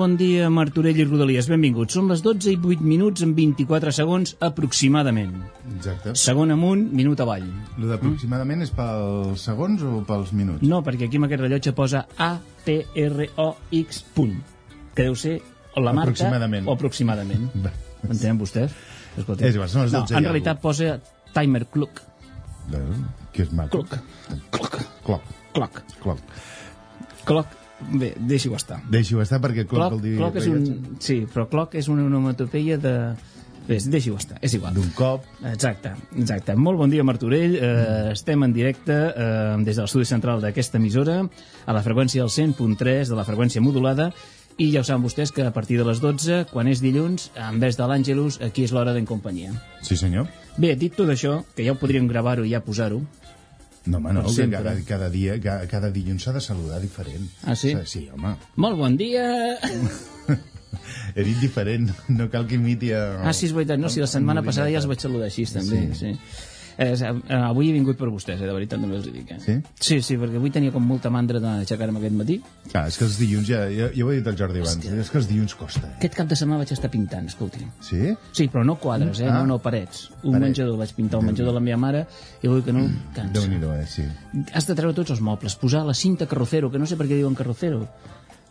bon dia, Martorell i Rodalies. Benvinguts. Són les 12 i 8 minuts en 24 segons aproximadament. Exacte. Segon amunt, minut avall. Lo d'aproximadament és pels segons o pels minuts? No, perquè aquí amb aquest rellotge posa A-P-R-O-X punt, que deu ser o la marca Aproximadament. o aproximadament. Va. M'entenen vostès? Escolta. És igual, són les 12 no, en realitat posa timer clock. Veus? Que és maco. Clock. Clock. Cloc. Clock. Cloc. Clock. Bé, deixi-ho estar. Deixi-ho estar perquè cloc, Clock, vol dir... clock és un... Sí, però clock és una onomatopeia de... Bé, deixi-ho estar, és igual. D'un cop. Exacte, exacte. Molt bon dia, Martorell. Eh, estem en directe eh, des de l'estudi central d'aquesta emissora, a la freqüència del 100.3, de la freqüència modulada, i ja ho saben vostès que a partir de les 12, quan és dilluns, en vez de l'Àngelus, aquí és l'hora d'en companyia. Sí, senyor. Bé, dit tot això, que ja ho podríem gravar-ho i ja posar-ho, No, home, no, que cada, cada dia, cada, cada dilluns s'ha de saludar diferent. Ah, sí? Sí, home. molt bon dia! He dit diferent, no cal que imiti a... Ah, sí, és veritat, no, si la setmana passada ja els vaig saludar així, també, sí. sí. Eh, eh, avui he vingut per vostès, eh, de veritat, també els hi dic. Eh? Sí? Sí, sí, perquè avui tenia com molta mandra d'aixecar-me aquest matí. Clar, és que els dilluns, ja, ja, ja ho he dit al Jordi abans, és que els dilluns costa. Eh? Aquest cap de setmana vaig estar pintant, escolti. Sí? Sí, però no quadres, eh? Ah. No, no, parets. Un Paret. menjador, vaig pintar el menjador de la meva mare i vull que no cansa. Déu-n'hi-do, eh? Sí. Has de treure tots els mobles, posar la cinta carrocero, que no sé per què diuen carrocero,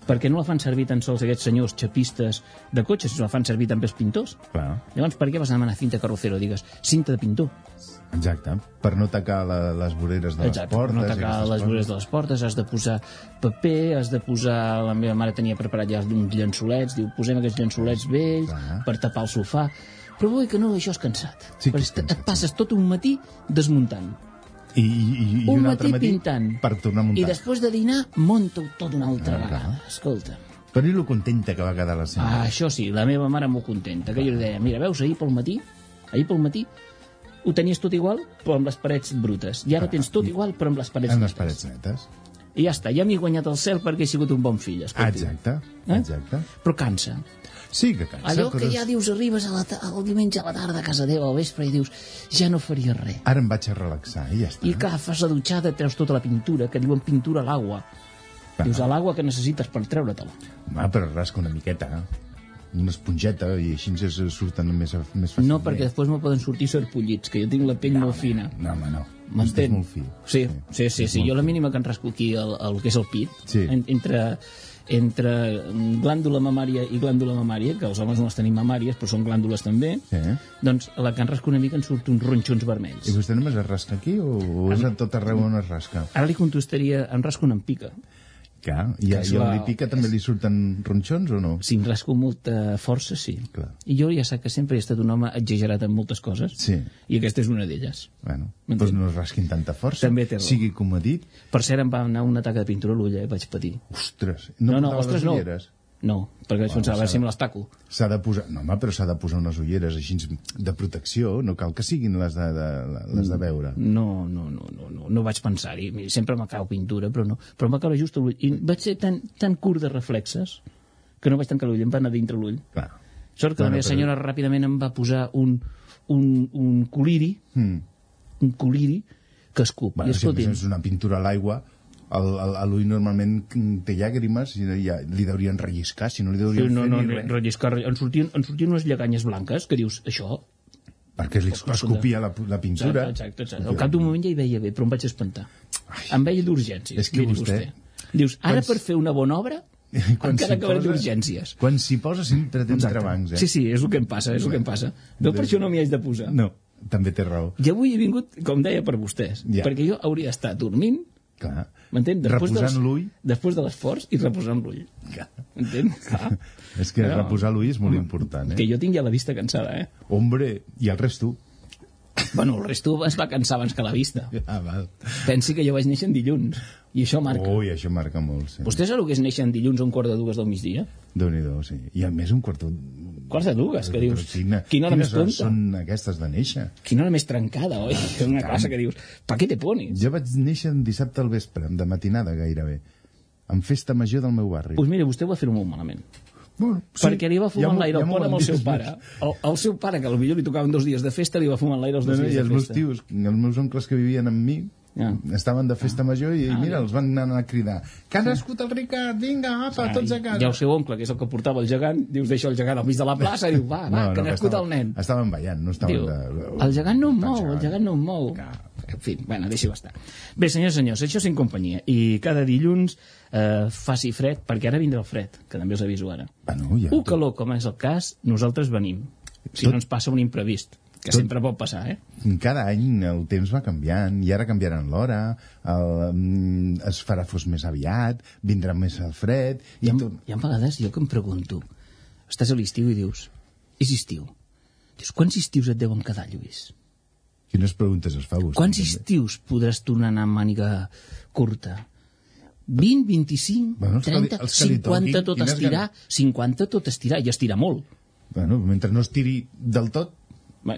perquè no la fan servir tan sols aquests senyors xapistes de cotxes, la fan servir també els pintors. Clar, Llavors, per què vas a demanar cinta carrocero? Digues, cinta de pintor. Exacte. Per no tacar la, les voreres de les Exacte, portes. per no tacar les coses. voreres de les portes, has de posar paper, has de posar... La meva mare tenia preparat ja uns llençolets, diu, posem aquests llençolets vells Clar. per tapar el sofà. Però vull que no, això és cansat. Sí que és cansat, et passes tot un matí desmuntant. I, i, i, un un matí matí pintant. per tornar a muntar. I després de dinar, monta tot una altra Ah, clar. vegada. Escolta. Però i lo contenta que va quedar la Ah, senyora. això sí, la meva mare molt contenta, que jo li deia, mira, veus, ahir pel matí, ahir pel matí, ho tenies tot igual, però amb les parets brutes. I ara tens tot igual, però amb les parets en les netes. parets netes. I ja està, ja m'he guanyat el cel perquè he sigut un bon fill, Ah, escolti. exacte, Eh? exacte. Però cansa. Sí que cansa, Allò que però ja dius, arribes a la ta- el diumenge a la tarda a casa teva al vespre i dius, ja no faria res. Ara em vaig a relaxar i ja està. I clar, fas la dutxada, treus tota la pintura, que diuen pintura a l'aigua. Dius, a l'aigua que necessites per treure-te-la. Home, però rasca una miqueta, eh? Una esponjeta, i així ens surten més, més fàcilment. No, perquè després me poden sortir serpollits, que jo tinc la pell molt fina. No, home, no. M'entén? Molt fi. Sí, sí, sí, sí. Jo la mínima que en rasco aquí el, el que és el pit, Sí. en, entre, entre glàndula mamària i glàndula mamària, que els homes no les tenim mamàries, però són glàndules també, Sí. doncs la que en rasco una mica en surt uns ronxons vermells. I vostè només es rasca aquí o, o és a tot arreu on es rasca? Ara li contestaria, em rasco una en pica. Clar, i, és i on la- li pica també li surten ronxons o no? Si em rasco molta força, sí. Clar. I jo ja sap que sempre he estat un home exagerat en moltes coses, Sí. i aquesta és una d'elles. Bueno, doncs no es rasquin tanta força. També té raó. Sigui com ha dit. Per cert, em va anar un atac de pintura a l'ull, eh? vaig patir. Ostres, No, no, no, ostres, no. No, perquè vaig pensar, a veure si me les taco. S'ha de posar... No, home, però s'ha de posar unes ulleres així de protecció. No cal que siguin les de, de, les de veure. No, no, no, no, no, no vaig pensar-hi. Sempre me cau pintura, però no. Però caure just l'ull. I vaig ser tan, tan curt de reflexes que no vaig tancar l'ull, em va anar dintre l'ull. Clar. Sort que la Bueno, meva però- senyora ràpidament em va posar un, un, un coliri, Mm. un coliri que escup. Bueno, I si escolti, més és una pintura a l'aigua, l'ull normalment té llàgrimes i ja li deurien relliscar, si no li sí, deurien no, fer no, ni res. relliscar, en sortien, en sortien unes lleganyes blanques que dius, això... Perquè li escopia la, la pintura. Exacte, exacte. Al cap d'un moment ja hi veia bé, però em vaig espantar. Em veia d'urgències. És que miri vostè- Dius, ara Quan- per fer una bona obra Quan encara acabaré posa- d'urgències. Quan s'hi posa sempre té entrebancs, eh? Sí, sí, és el que em passa, és el que em passa. No per això no m'hi haig de posar. No, també té raó. I avui he vingut, com deia, per vostès. Ja. Perquè jo hauria d'estar dormint, Clar. m'entén? Després Reposant dels- l'ull. Després de l'esforç i reposant l'ull. Clar. És que No. reposar l'ull és molt important, Que eh? jo tinc ja la vista cansada, eh? Hombre, i el resto? Bueno, el resto es va cansar abans que la vista. Ah, val. Pensi que jo vaig néixer en dilluns, i això marca. Ui, això marca molt, sí. Vostè sap el que és néixer en dilluns a un quart de dues del migdia? Déu-n'hi-do, sí. I a més un quarto... Quarts de dues, que dius, Quina, quina hora més tonta, són aquestes de néixer? quina hora més trencada, oi? És una cosa que dius, pa què te pones? Jo vaig néixer en dissabte al vespre, de matinada gairebé, en festa major del meu barri. Doncs pues mira, vostè va fer molt malament. bueno, perquè li va fumar ja en ja l'aeroport m'ho amb el seu pare. El, el seu pare, que potser li tocaven dos dies de festa, li va fumar en l'aire els No, dos no, dies I de els meus festa. tios, els meus oncles que vivien amb mi, Ja. estaven de festa major i, Ah, mira, ja. els van anar a cridar. Que ha nascut el Ricard, vinga, apa, Ah, tots a casa. I el seu oncle, que és el que portava el gegant, dius, deixa el gegant al mig de la plaça, i diu, va, va, que ha nascut estaven- el nen. Estaven ballant, no estaven Diu, de... el gegant no em mou, el gegant. gegant no em mou. En fi, bueno, deixi-ho estar. Bé, senyors senyors, això és en companyia. I cada dilluns eh, faci fred, perquè ara vindrà el fred, que també us aviso ara. Bueno, ja, Un calor, com és el cas, nosaltres venim. Si Tot- no ens passa un imprevist, que Tot- sempre pot passar, eh? Cada any el temps va canviant i ara canviaran l'hora, mm, es farà fos més aviat, vindrà més el fred i Hi ha, tot... hi ha vegades jo que em pregunto, estàs a l'estiu i dius, és estiu. Dius, quants estius et deuen quedar, Lluís? Quines preguntes es fa vostè? Quants també? estius podràs tornar a anar amb màniga curta? 20, 25, Bueno, els que li- 30, els que li 50 toquin, tot quines estirar, 50 tot estirar, i estirar molt. Bueno, mentre no es tiri del tot,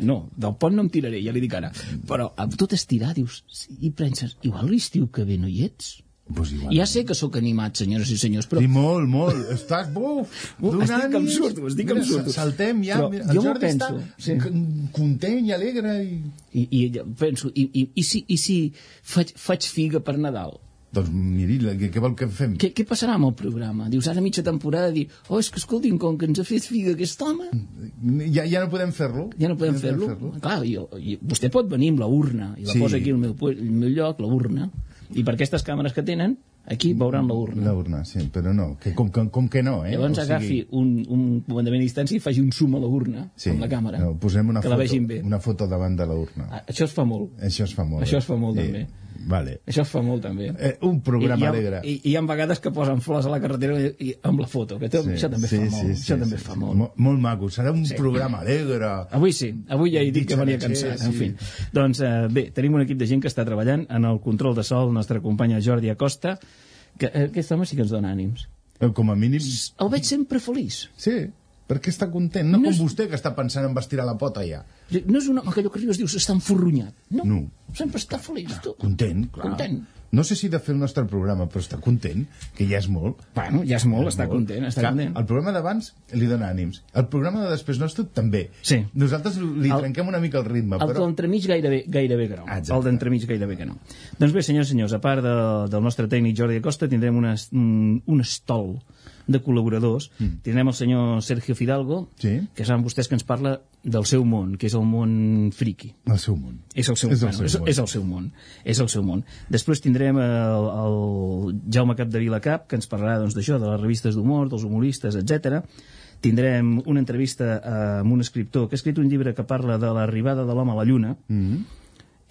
No, del pont no em tiraré, ja li dic ara. Però amb tot estirar, dius, i penses, igual l'estiu que ve no hi ets? doncs igual. Ja sé que sóc animat, senyores i senyors, però Sí, molt, molt. Estàs, buf, Uf, donant... estic que em surto, estic que em surto. Saltem ja. Però mira, el Jordi penso, està sí. content i alegre. I... I, i penso, i, i, i, si, i si faig, faig figa per Nadal? Doncs miri, què, què vol que fem? Què, què passarà amb el programa? Dius, ara mitja temporada, dir, oh, és que escoltin, com que ens ha fet figa aquest home, Ja, ja no podem fer-lo? ja no podem fer-lo. Clar, jo, i vostè pot venir amb la urna, i la Sí. posa aquí al meu, al meu lloc, la urna, i per aquestes càmeres que tenen, aquí veuran la urna. La urna, sí, però no, que com, com, com que no, eh? Llavors O sigui, agafi un, un comandament a distància i faci un zoom a la urna, sí, amb la càmera, No, posem una que foto, la vegin bé. una foto davant de la urna. Ah, Això es fa molt. Això es fa molt. Això eh? es fa molt, Sí. també. Vale. Això es fa molt, també. Eh, un programa I, hi ha, alegre. I, I hi ha vegades que posen flors a la carretera i, i amb la foto, que tot, això també fa molt. això també fa molt. Mo- Molt maco, serà un programa alegre. Avui sí, avui ja he dit que venia cansat, en sí. fi. Doncs eh, bé, tenim un equip de gent que està treballant en el control de sol, el nostre companya Jordi Acosta, que eh, aquest home sí que ens dona ànims. Eh, Com a mínim, El veig sempre feliç. sí, perquè està content. No, No com és- vostè, que està pensant en estirar la pota ja. No és un home que allò que arribes dius està enforronyat. No, No. sempre està feliç. Tu. Content, clar. Content. No sé si de fer el nostre programa, però està content, que ja és molt. Bueno, ja és molt, està Molt. content, està Clar, content. El programa d'abans li dona ànims. El programa de després nostre també. Sí. Nosaltres li El- trenquem una mica el ritme, El però... d'entremig gairebé, gairebé que no. Exacte. El d'entremig gairebé que no. Doncs bé, senyors i senyors, a part de, del nostre tècnic Jordi Acosta, tindrem una, un, un estol de col·laboradors. Mm. Tindrem el senyor Sergio Fidalgo, Sí. que saben vostès que ens parla del seu món, que és el món friki. El seu món. És el seu, És el bueno, seu és, món. és el seu món. És el seu món. Després tindrem el, el Jaume Capdevila Cap, que ens parlarà doncs, d'això, de les revistes d'humor, dels humoristes, etc. Tindrem una entrevista amb un escriptor que ha escrit un llibre que parla de l'arribada de l'home a la Lluna, Mm -hmm.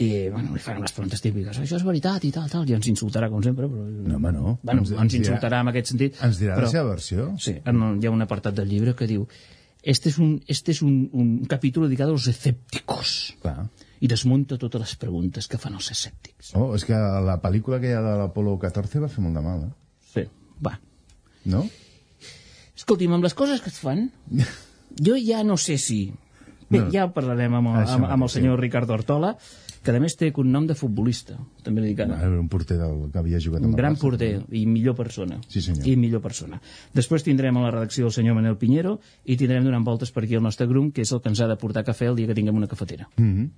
I bueno, li faran les preguntes típiques, això és veritat i tal, tal, i ens insultarà com sempre, però... No, home, no. Bueno, Ens- ens, ens dirà- insultarà en aquest sentit. Ens dirà però, la seva versió. Sí, en, hi ha un apartat del llibre que diu este es un, este es un, un capítulo dedicado a los escépticos Clar. i desmunta totes les preguntes que fan els escèptics. Oh, és que la pel·lícula que hi ha de l'Apolo 14 va fer molt de mal, eh? Sí, va. No? Escolti'm, amb les coses que es fan, jo ja no sé si... Bé, No. ja parlarem amb, el, amb, amb el senyor sí. Ricardo Artola, que a més té un nom de futbolista, també li dic ara. Era un porter del, que havia jugat Un gran Barça. porter i millor persona. Sí, senyor. I millor persona. Després tindrem a la redacció el senyor Manel Pinheiro i tindrem donant voltes per aquí el nostre grum, que és el que ens ha de portar cafè el dia que tinguem una cafetera. Mm -hmm.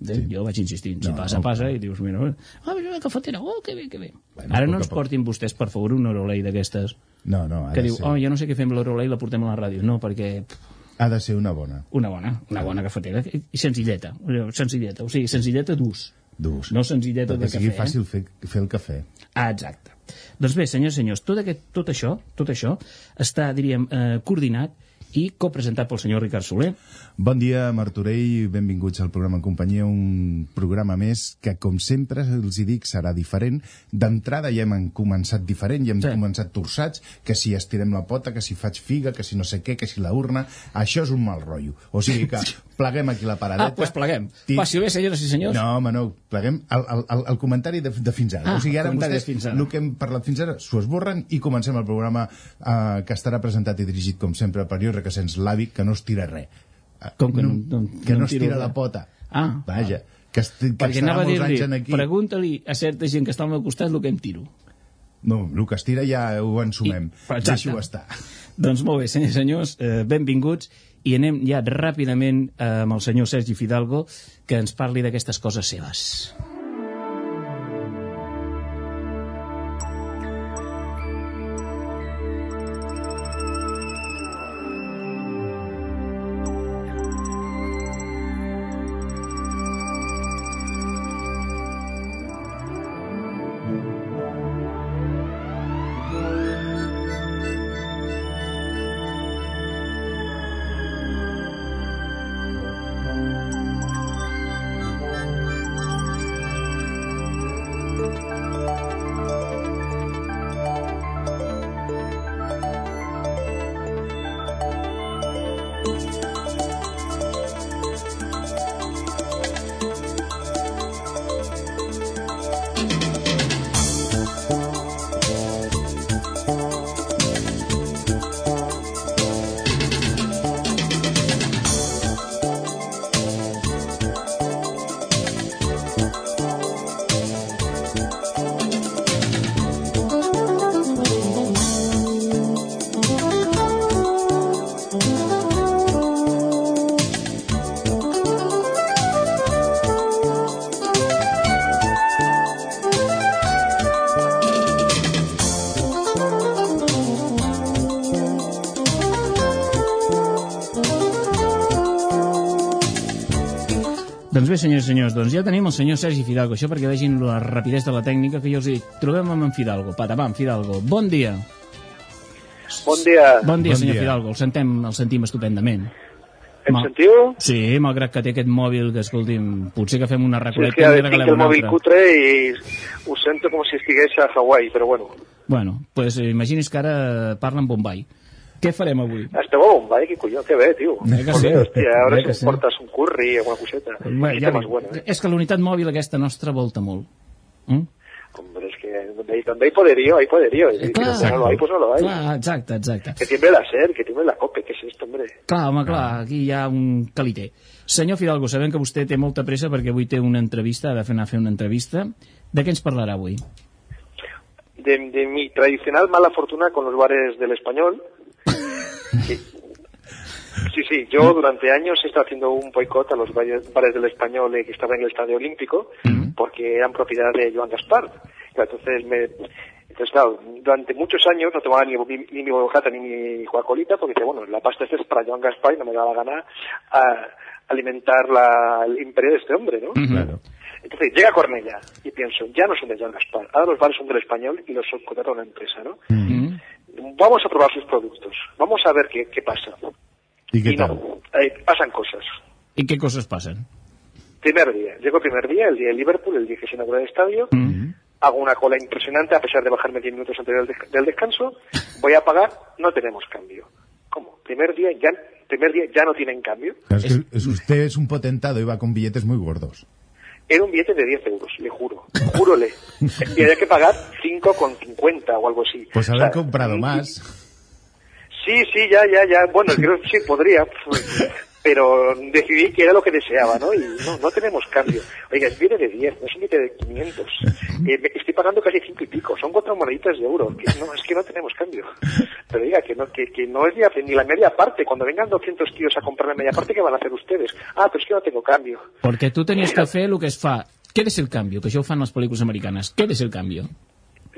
Sí. Jo vaig insistint, si No, passa, no, passa, i dius, mira, ah, mira una cafetera, oh, que bé, que bé. Bueno, Ara no ens portin vostès, per favor, una Orolei d'aquestes, No, no, ha que de, diu, ser, oh, jo no sé què fem l'Orolei la portem a la ràdio. No, perquè pff, ha de ser una bona. una bona, una bona cafetera, i senzilleta, senzilleta, o sigui, senzilleta d'ús, D'ús. no senzilleta Perquè de sigui cafè. eh? fàcil fer, fer el cafè. Ah, exacte. Doncs bé, senyors i senyors, tot, aquest, tot això tot això està, diríem, eh, coordinat i copresentat pel senyor Ricard Soler. Bon dia, Martorell, benvinguts al programa en companyia, un programa més que, com sempre, els hi dic, serà diferent. D'entrada ja hem començat diferent, ja hem Sí. començat torçats, que si estirem la pota, que si faig figa, que si no sé què, que si la urna... Això és un mal rotllo. O sigui que pleguem aquí la paradeta. Ah, doncs pleguem. Ti- Passi bé, senyores i senyors. No, home, no, pleguem el, el, el, el comentari de, de fins ara. Ah, o sigui, ara vostès, fins ara. el que hem parlat fins ara, s'ho esborren i comencem el programa eh, que estarà presentat i dirigit, com sempre, per jo Requesens l'àvic, que no es tira res. Eh, Com que no- no- que no no, em es tira res? la pota. Ah. Vaja, que, esti, que Perquè anava a dir-li, pregunta-li a certa gent que està al meu costat el que em tiro. No, el que es tira ja ho ensumem. I-. Deixo estar. Doncs molt bé, senyors i senyors, eh, benvinguts i anem ja ràpidament eh, amb el senyor Sergi Fidalgo que ens parli d'aquestes coses seves. Doncs bé, senyors i senyors, doncs ja tenim el senyor Sergi Fidalgo, això perquè vegin la rapidesa de la tècnica que jo els dit. Trobem amb en Fidalgo, patapam, Fidalgo. Bon dia. Bon dia. Bon dia, Bon senyor dia. Fidalgo, el sentim, el sentim estupendament. Em Ma- sentiu? Sí, malgrat que té aquest mòbil que, escolti'm, potser que fem una Sí, és que ara li tinc el mòbil cutre i ho sento com si estigués a Hawaii, però bueno. Bueno, pues eh, imagini's que ara parla en Bombay. Què farem avui? Esteu a Bombay, que colló, que bé, tio. Eh que sí? Hòstia, Eh ara que si sí. portes un curry o alguna coseta. Bé, ja bueno, eh? és que la unitat mòbil aquesta nostra volta molt. Mm? Hombre, es que donde hay, poderío, hay poderío. Eh, clar, si no lo hay, pues no lo hay. clar, exacte, exacte. Que tiemble la SER, que tiemble la COPE, ¿qué es esto, hombre? Clar, home, clar, aquí hi ha un caliter. Senyor Fidalgo, sabem que vostè té molta pressa perquè avui té una entrevista, ha de fer anar a fer una entrevista. De què ens parlarà avui? De, de mi tradicional mala fortuna con los bares del español. Sí. Sí, sí, yo durante años he estado haciendo un boicot a los bares, del español eh, que estaban en el Estadio Olímpico porque eran propiedad de Joan Gaspar. Entonces, me, entonces, claro, durante muchos años no tomaba ni, ni, ni mi bocata ni mi Coca-Colita porque decía, bueno, la pasta esta es para Joan Gaspar y no me da la gana a alimentar la, el imperio de este hombre, ¿no? Claro. Entonces llega Cornella y pienso, ya no son de Joan Gaspar, ahora los bares son del español y los subcontrata una empresa, ¿no? Vamos a probar sus productos, vamos a ver qué, qué pasa. Y tal? no, eh, pasan cosas. I què coses passen? Primer día, llego el primer día, el día de Liverpool, el día que se inaugura el estadio, Mm. hago una cola impresionante a pesar de bajarme 10 minutos antes del, desc- del descanso, voy a pagar, no tenemos cambio. ¿Cómo? Primer día ya, primer día ya no tienen cambio. Es que es- usted es un potentado y va con billetes muy gordos. Era un billete de 10 euros, le juro. Júrole. y había que pagar 5,50 o algo así. Pues O haber sea, comprado más. Sí, sí, ya, ya, ya. Bueno, creo que sí podría. Pero decidí que era lo que deseaba, ¿no? Y no, no tenemos cambio. Oiga, es billete de 10, no es un billete de 500. Eh, me- estoy pagando casi 5 y pico. Son cuatro moneditas de euro. Que no, es que no tenemos cambio. Pero diga, que no, que, que no es ni, la- media parte. Cuando vengan 200 tíos a comprar la media parte, ¿qué van a hacer ustedes? Ah, pero es que no tengo cambio. Perquè tu tenies que fer el que es fa. Què és el canvi? Que això ho fan les pel·lícules americanes. Què és el canvi?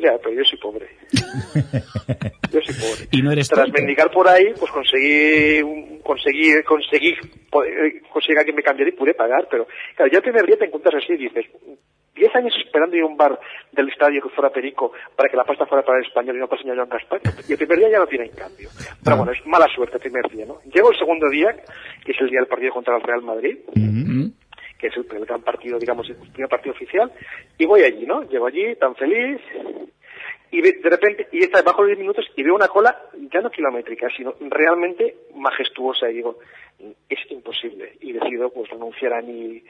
Ya, pero yo soy pobre. Yo soy pobre. Y no eres Tras tonto. mendigar por ahí, pues conseguí, conseguí, conseguí, poder- conseguí que me cambiara y pude pagar, pero claro, ya el primer día te encuentras así y dices, 10 10 años esperando ir a un bar del estadio que fuera Perico para que la pasta fuera para el español y no para el señor Joan Gaspar. Y el primer día ya no tiene en cambio. Pero Ah. bueno, es mala suerte el primer día, ¿no? Llego el segundo día, que es el día del partido contra el Real Madrid, Mm? Que es el primer gran partido, digamos, el primer partido oficial, y voy allí, ¿no? Llego allí, tan feliz, y de repente, y está bajo los 10 minutos, y veo una cola ya no kilométrica, sino realmente majestuosa, y digo, es imposible, y decido pues renunciar a mi,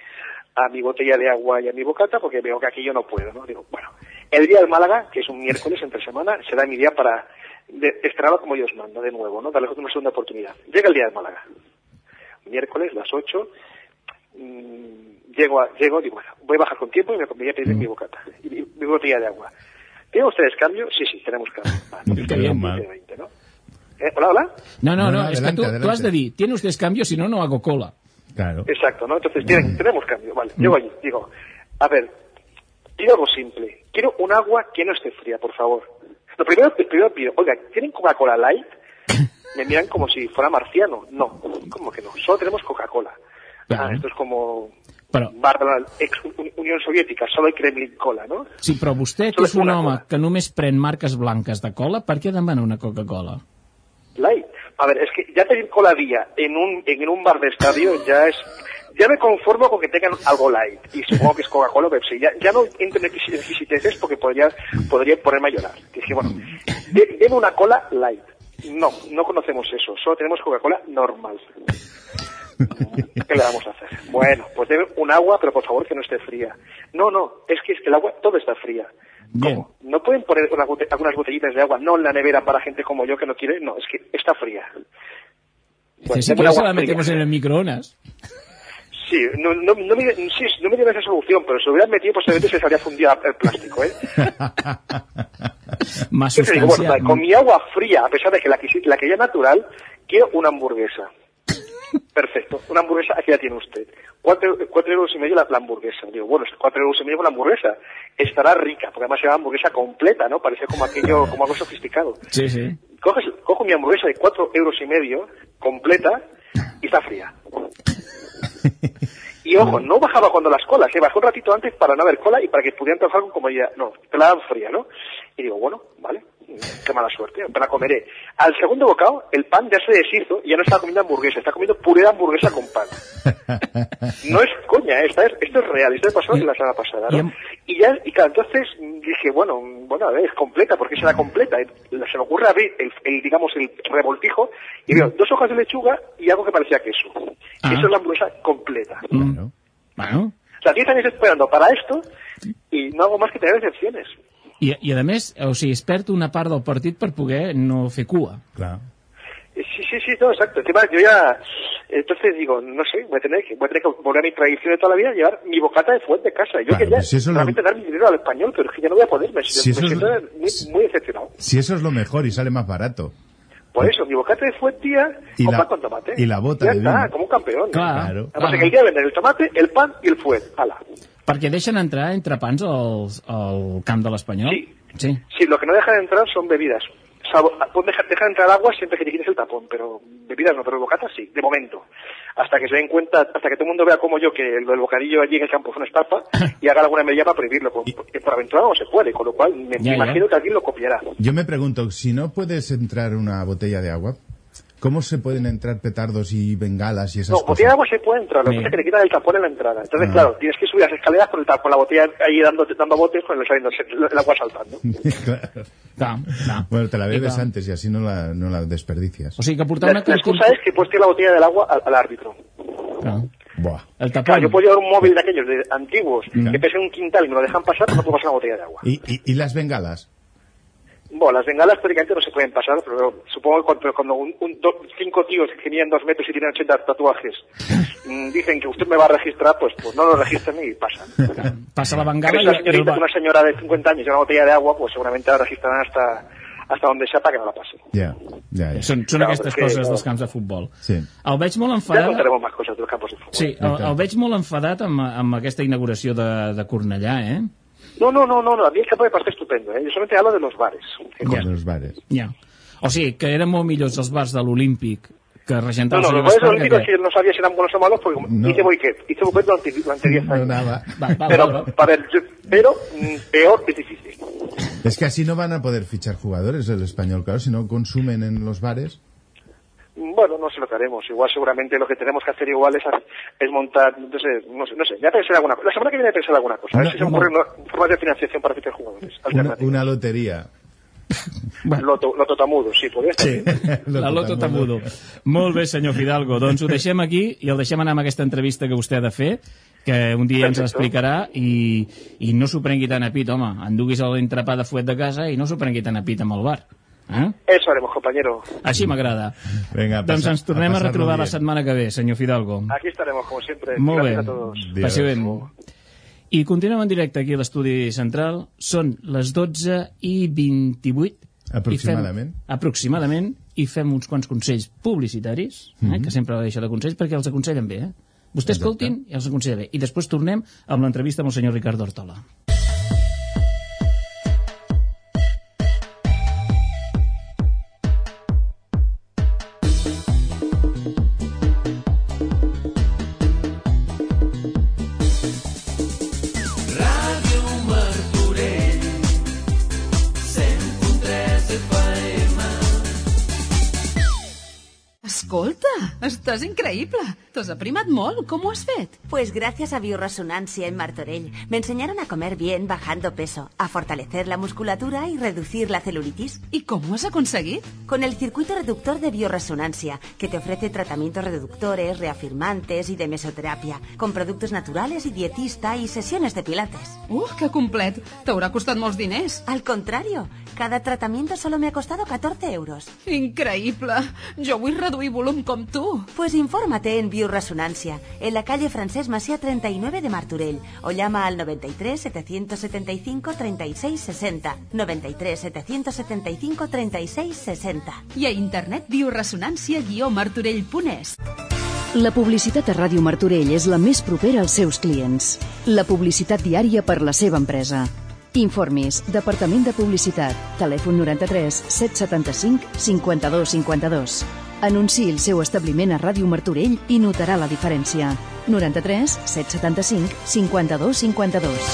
a mi botella de agua y a mi bocata, porque veo que aquí yo no puedo, ¿no? Digo, bueno, el día del Málaga, que es un miércoles entre semana, será mi día para de, como Dios manda, de nuevo, ¿no? Darle una segunda oportunidad. Llega el día del Málaga, miércoles, las 8, mm, llego, a, llego, digo, bueno, voy a bajar con tiempo y me voy a pedir mi bocata, y mi, mi botella de agua. ¿Tienen ustedes cambio? Sí, sí, tenemos cambio. Vale, Qué entonces, bien, 20, mal. 20, ¿no? Eh, hola, hola. No, no, No, no, no, es que adelante, tú, tú has de dir, ¿tiene usted cambio? Si no, no hago cola. Claro. Exacto, ¿no? Entonces, tienen, tenemos cambio, vale. Llego allí, digo, a ver, pido algo simple. Quiero un agua que no esté fría, por favor. Lo primero, primero pido, oiga, ¿tienen Coca-Cola Light? Me miran como si fuera marciano. No, ¿cómo que no? Solo tenemos Coca-Cola. Claro. Ah, esto es como Però, bar de la ex Uni- Unión Soviética, solo hay Kremlin Cola, ¿no? sí, però vostè, que és un home cola. que només pren marques blanques de cola, per què demana una Coca-Cola? Light. A ver, es que ya pedir coladilla en un, en un bar de estadio ya es... Ya me conformo con que tengan algo light. Y supongo que es Coca-Cola o Pepsi. Ya, ya no entro en exquis- exquisiteces porque podría, podría ponerme a llorar. Dije, bueno, de- deme una cola light. No, no conocemos eso. Solo tenemos Coca-Cola normal. ¿Qué le vamos a hacer? Bueno, pues debe un agua, pero por favor que no esté fría. No, no, es que, es que el agua todo está fría. Bien. ¿Cómo? ¿No pueden poner bote- algunas botellitas de agua, no en la nevera para gente como yo que no quiere? No, es que está fría. Bueno, si agua la metemos fría. en el microondas. Sí, no, no, no, me, sí, no me dieron esa solución, pero si lo hubieran metido posiblemente se les habría fundido el plástico, ¿eh? Más digo, bueno, sustancia. vale, con mi agua fría, a pesar de que la, quería natural, quiero una hamburguesa. Perfecto, una hamburguesa, aquí la tiene usted. Cuatro, cuatro euros y medio la, la hamburguesa. Digo, bueno, cuatro euros y medio la hamburguesa. Estará rica, porque además era hamburguesa completa, ¿no? Parecía como aquello, como algo sofisticado. Sí, sí. Coges, cojo mi hamburguesa de cuatro euros y medio, completa, y está fría. Y ojo, no bajaba cuando las colas, se bajó un ratito antes para no haber cola y para que pudieran trabajar con comodidad. No, te la dan fría, ¿no? Y digo, bueno, vale, qué mala suerte, me la comeré. Al segundo bocado, el pan ya se deshizo y ya no estaba comiendo hamburguesa, está comiendo puré de hamburguesa con pan. No es coña, ¿eh? esta es, esto es real, esto me pasó la semana pasada, Y ¿no? Y ya, y claro, entonces dije, bueno, bueno, a ver, es completa, ¿por qué será completa? Se me ocurre abrir el, el, digamos, el revoltijo y veo dos hojas de lechuga y algo que parecía queso. Ah. Eso es la hamburguesa completa. Mm. Bueno, O sea, 10 años esperando para esto y no hago más que tener decepciones. I, i a més, o sigui, es perd una part del partit per poder no fer cua. Claro. Eh, Sí, sí, sí, no, exacto. Encima yo ya, entonces digo, no sé, voy a tener que, voy a tener que volver a mi tradición de toda la vida, llevar mi bocata de fuente de casa. Yo Claro, quería pues si lo- realmente dar mi dinero al español, pero es que ya no voy a poder, me, Si me eso es muy, muy decepcionado. Si eso es lo mejor y sale más barato. Por eso, mi bocata de fuentía Y con la- pan con tomate. y la bota ya de está, vino. como un campeón. Clar, Claro. Además, clar. que el día venden el tomate, el pan y el fuet. Ala. Perquè deixen entrar entre pans als, al camp de l'Espanyol? Sí. Sí. Sí, lo que no dejan entrar son bebidas. Deja, dejan entrar agua siempre que te quites el tapón, pero bebidas no, pero bocatas sí, de momento. Hasta que se den cuenta, hasta que todo el mundo vea como yo que el, el bocadillo allí en el campo es una estafa y haga alguna medida para prohibirlo. Por, porque por aventura no se puede, con lo cual me, Ya, me ya. imagino que alguien lo copiará. Yo me pregunto, si no puedes entrar una botella de agua, ¿cómo se pueden entrar petardos y bengalas y esas No, botella de cosas? agua se puede entrar, lo que pasa es que te quitan el tapón en la entrada. Entonces, Ah. claro, tienes que subir las escaleras con, el tap- con la botella ahí dando, dando botes con el, saliendo el, el agua saltando. Claro. Clar, clar. Bueno, te la bebes antes y así no la, no la desperdicias. O sigui que portar La, una la excusa es que puedes tirar la botella del agua al, al árbitro. Buah. El tapón. Claro, yo puedo llevar un móvil de aquellos de antiguos Mm. que pesen un quintal y me lo dejan pasar, pero no puedo pasar una botella de agua. ¿Y, y, y las bengalas? Bueno, las bengalas prácticamente no se pueden pasar, pero supongo que cuando, cuando un, un- do- cinco tíos que miden dos metros y tienen 80 tatuajes mm, dicen que usted me va a registrar, pues, pues no lo registran y pasan. Passa la En bengala una señorita, va... una señora de 50 años y una botella de agua, pues seguramente la registrarán hasta, hasta donde sea para que no la pase. Ya, ya, ya. Són, són Clar, aquestes perquè, coses clar. dels camps de futbol. Sí. El veig molt enfadat... contaremos más cosas de los campos de fútbol. Sí, el, el veig molt enfadat amb, amb aquesta inauguració de, de Cornellà, eh? No, no, no, no, no, a mí el campo me parece estupendo, ¿eh? yo solamente hablo de los bares. Con los bares. Ja. O sigui, que eren molt millors els bars de l'Olímpic que No, regentava no, el los senyor bares olímpicos Gaspar, que no sabía si eran buenos o malos porque No. hice boiquet, hice boiquet durante, durante 10 No nada. Va, va, Pero, va, va. a ver, yo, pero mm, peor es difícil. Es que así no van a poder fichar jugadores el español, claro, si no consumen en los bares. Bueno, no sé lo que haremos. Igual seguramente lo que tenemos que hacer igual es, es montar, no sé, no sé, no sé, ya pensé en alguna cosa. La semana que viene pensé en alguna cosa. A ver Una- si se me una- ocurren formas de financiación para fichar jugadores. Una, una lotería. Loto, loto tamudo, sí, podria estar. Sí. La Loto Tamudo. Molt bé, senyor Fidalgo. Doncs ho deixem aquí i el deixem anar amb aquesta entrevista que vostè ha de fer, que un dia ens Perfecte. l'explicarà i, i no s'ho prengui tan a pit, home. Enduguis l'entrepà de fuet de casa i no s'ho prengui tan a pit amb el bar. Eh? Eso haremos, compañero. Així m'agrada. Vinga, Doncs ens tornem a, passar-lo retrobar la setmana que ve, senyor Fidalgo. Aquí estaremos, como siempre. Molt bé. Gracias a. Dios. Passi bé. I continuem en directe aquí a l'estudi central. Són les 12 i 28. Aproximadament. I fem, aproximadament. I fem uns quants consells publicitaris, eh, que sempre va deixar de consells, perquè els aconsellen bé. Eh? Vostè escoltin i els aconsella bé. I després tornem amb l'entrevista amb el senyor Ricardo Hortola. Estàs increïble. T'has aprimat molt. Com ho has fet? Pues gracias a Bioresonancia en Martorell me enseñaron a comer bien bajando peso, a fortalecer la musculatura y reducir la celulitis. I com ho has aconseguit? Con el circuito reductor de bioresonancia, que te ofrece tratamientos reductores, reafirmantes y de mesoterapia, con productos naturales y dietista y sesiones de pilates. Uh, que complet. T'haurà costat molts diners. Al contrario, cada tratamiento solo me ha costado 14 euros. Increïble. Jo vull reduir volum com tu. Pues infórmate en Bioresonancia, en la calle Francés Masía 39 de Martorell, o llama al 93 775 36 60. 93 775 36 60. I a internet bioresonància-martorell.es. La publicitat a Ràdio Martorell és la més propera als seus clients. La publicitat diària per la seva empresa. Informis, Departament de Publicitat, telèfon 93 775 52 52. Anunciï el seu establiment a Ràdio Martorell i notarà la diferència. 93 775 52 52.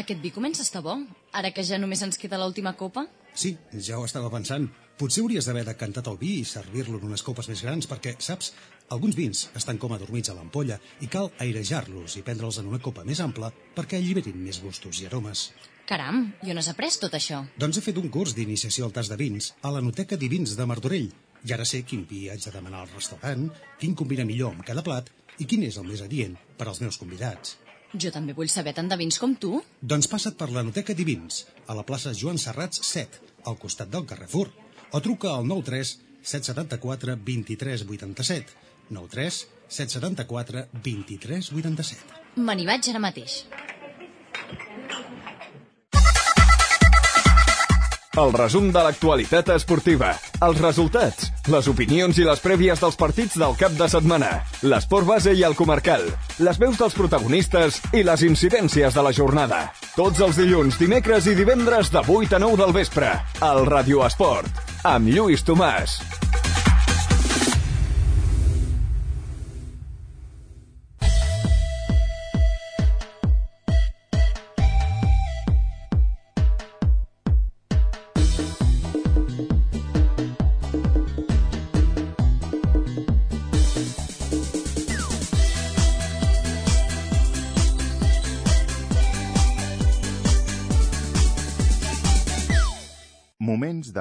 Aquest vi comença a estar bo, ara que ja només ens queda l'última copa. Sí, ja ho estava pensant. Potser hauries d'haver decantat el vi i servir-lo en unes copes més grans perquè, saps, alguns vins estan com adormits a l'ampolla i cal airejar-los i prendre'ls en una copa més ampla perquè alliberin més gustos i aromes. Caram, i on has après tot això? Doncs he fet un curs d'iniciació al tas de vins a la Noteca Divins de Martorell i ara sé quin vi haig de demanar al restaurant, quin combina millor amb cada plat i quin és el més adient per als meus convidats. Jo també vull saber tant de vins com tu. Doncs passa't per la Noteca Divins, a la plaça Joan Serrats 7, al costat del Carrefour, o truca al 93 774 23 87, 93 774 23 87. Me n'hi vaig ara mateix. El resum de l'actualitat esportiva, els resultats, les opinions i les prèvies dels partits del cap de setmana, l'esport base i el comarcal, les veus dels protagonistes i les incidències de la jornada. Tots els dilluns, dimecres i divendres de 8 a 9 del vespre, al Radio Esport, amb Lluís Tomàs.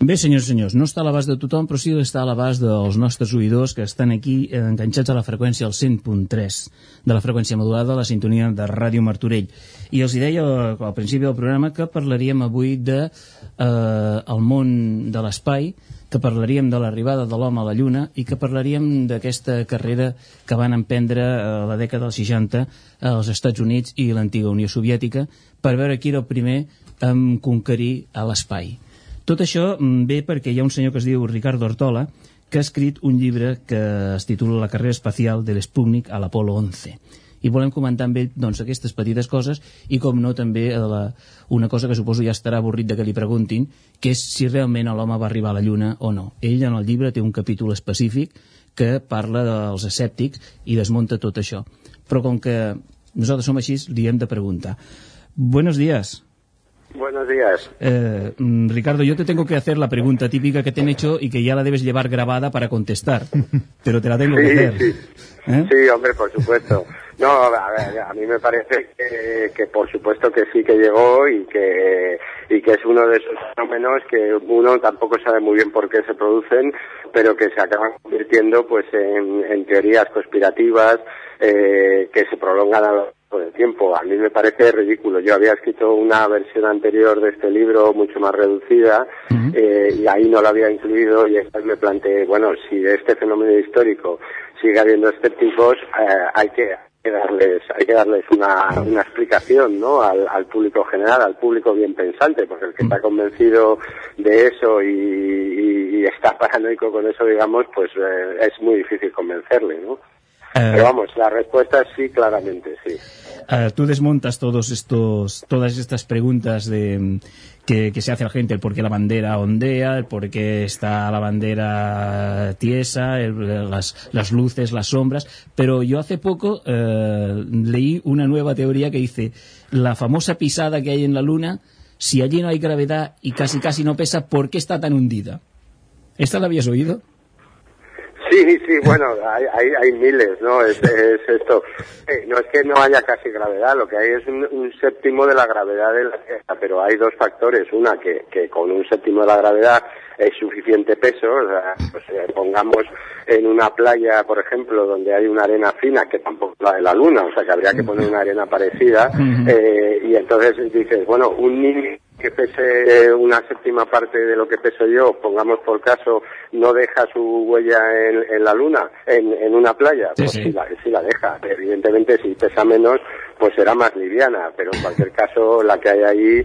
Bé, senyors i senyors, no està a l'abast de tothom, però sí que està a l'abast dels nostres oïdors que estan aquí eh, enganxats a la freqüència al 100.3 de la freqüència modulada, la sintonia de Ràdio Martorell. I els hi deia eh, al principi del programa que parlaríem avui de eh, el món de l'espai, que parlaríem de l'arribada de l'home a la Lluna i que parlaríem d'aquesta carrera que van emprendre a la dècada dels 60 als Estats Units i l'antiga Unió Soviètica per veure qui era el primer en conquerir l'espai. Tot això mm, ve perquè hi ha un senyor que es diu Ricardo Hortola, que ha escrit un llibre que es titula La carrera espacial de l'Sputnik a l'Apolo 11 i volem comentar amb ell doncs, aquestes petites coses i com no també eh, la, una cosa que suposo ja estarà avorrit de que li preguntin que és si realment l'home va arribar a la Lluna o no. Ell en el llibre té un capítol específic que parla dels escèptics i desmunta tot això. Però com que nosaltres som així, li hem de preguntar. Buenos días. Buenos días. Eh, mm, Ricardo, yo te tengo que hacer la pregunta típica que te han hecho y que ya la debes llevar grabada para contestar. Pero te la tengo que hacer. sí. ¿Eh? Sí, hombre, por supuesto. No, a ver, a mí me parece que, que por supuesto que sí que llegó y que, y que es uno de esos fenómenos que uno tampoco sabe muy bien por qué se producen, pero que se acaban convirtiendo pues en, en teorías conspirativas eh, que se prolongan a lo largo del tiempo. A mí me parece ridículo. Yo había escrito una versión anterior de este libro mucho más reducida eh, y ahí no lo había incluido y después me planteé, bueno, si de este fenómeno histórico sigue habiendo escépticos, eh, hay que hay que darles hay que darles una, una explicación no al, al público general al público bien pensante porque el que está convencido de eso y, y- y está paranoico con eso digamos pues eh, es muy difícil convencerle no pero vamos la respuesta es sí claramente sí Eh, tú desmontas todos estos, todas estas preguntas de, mm, que, que se hace la gente, el por qué la bandera ondea, el por qué está la bandera tiesa, el- las, las luces, las sombras, pero yo hace poco eh, leí una nueva teoría que dice la famosa pisada que hay en la Luna, si allí no hay gravedad y casi casi no pesa, ¿por qué está tan hundida? ¿Esta la habías oído? Sí, sí, bueno, hay, hay, hay miles, ¿no? Es, es esto. Eh, no es que no haya casi gravedad, lo que hay es un, un séptimo de la gravedad de la Tierra, pero hay dos factores. Una, que, que con un séptimo de la gravedad es suficiente peso, o sea, pues, eh, pongamos en una playa, por ejemplo, donde hay una arena fina, que tampoco es la de la Luna, o sea, que habría que poner una arena parecida, eh, y entonces dices, bueno, un niño que pese una séptima parte de lo que peso yo, pongamos por caso, no deja su huella en, en la luna, en, en una playa, Sí, pues sí. sí. la, sí la deja. Evidentemente, si pesa menos, pues será más liviana, pero en cualquier caso, la que hay ahí,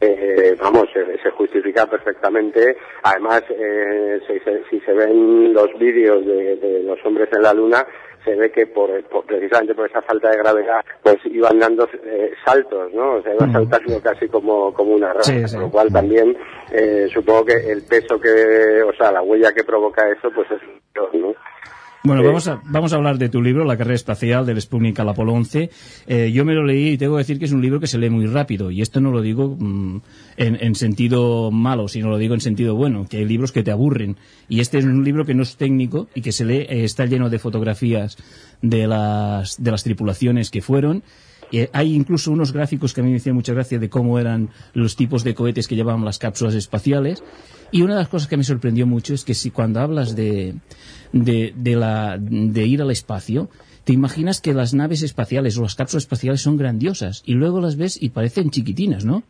eh, vamos, se, se justifica perfectamente. Además, eh, si, se, si se ven los vídeos de, de los hombres en la luna, se ve que por, por- precisamente por esa falta de gravedad pues iban dando eh, saltos, ¿no? O sea, iban saltando casi como, como una rata, Sí, lo cual también eh, supongo que el peso que, o sea, la huella que provoca eso pues es ¿no? Bueno, Sí. vamos a, vamos a hablar de tu libro, La carrera espacial del Sputnik al Apolo 11. Eh, yo me lo leí y tengo que decir que es un libro que se lee muy rápido. Y esto no lo digo mm, en, en sentido malo, sino lo digo en sentido bueno, que hay libros que te aburren. Y este es un libro que no es técnico y que se lee, eh, está lleno de fotografías de las, de las tripulaciones que fueron. Eh, hay incluso unos gráficos que a mí me hicieron mucha gracia de cómo eran los tipos de cohetes que llevaban las cápsulas espaciales. Y una de las cosas que me sorprendió mucho es que si cuando hablas de, de, de la, de ir al espacio, te imaginas que las naves espaciales o las cápsulas espaciales son grandiosas y luego las ves y parecen chiquitinas, ¿no?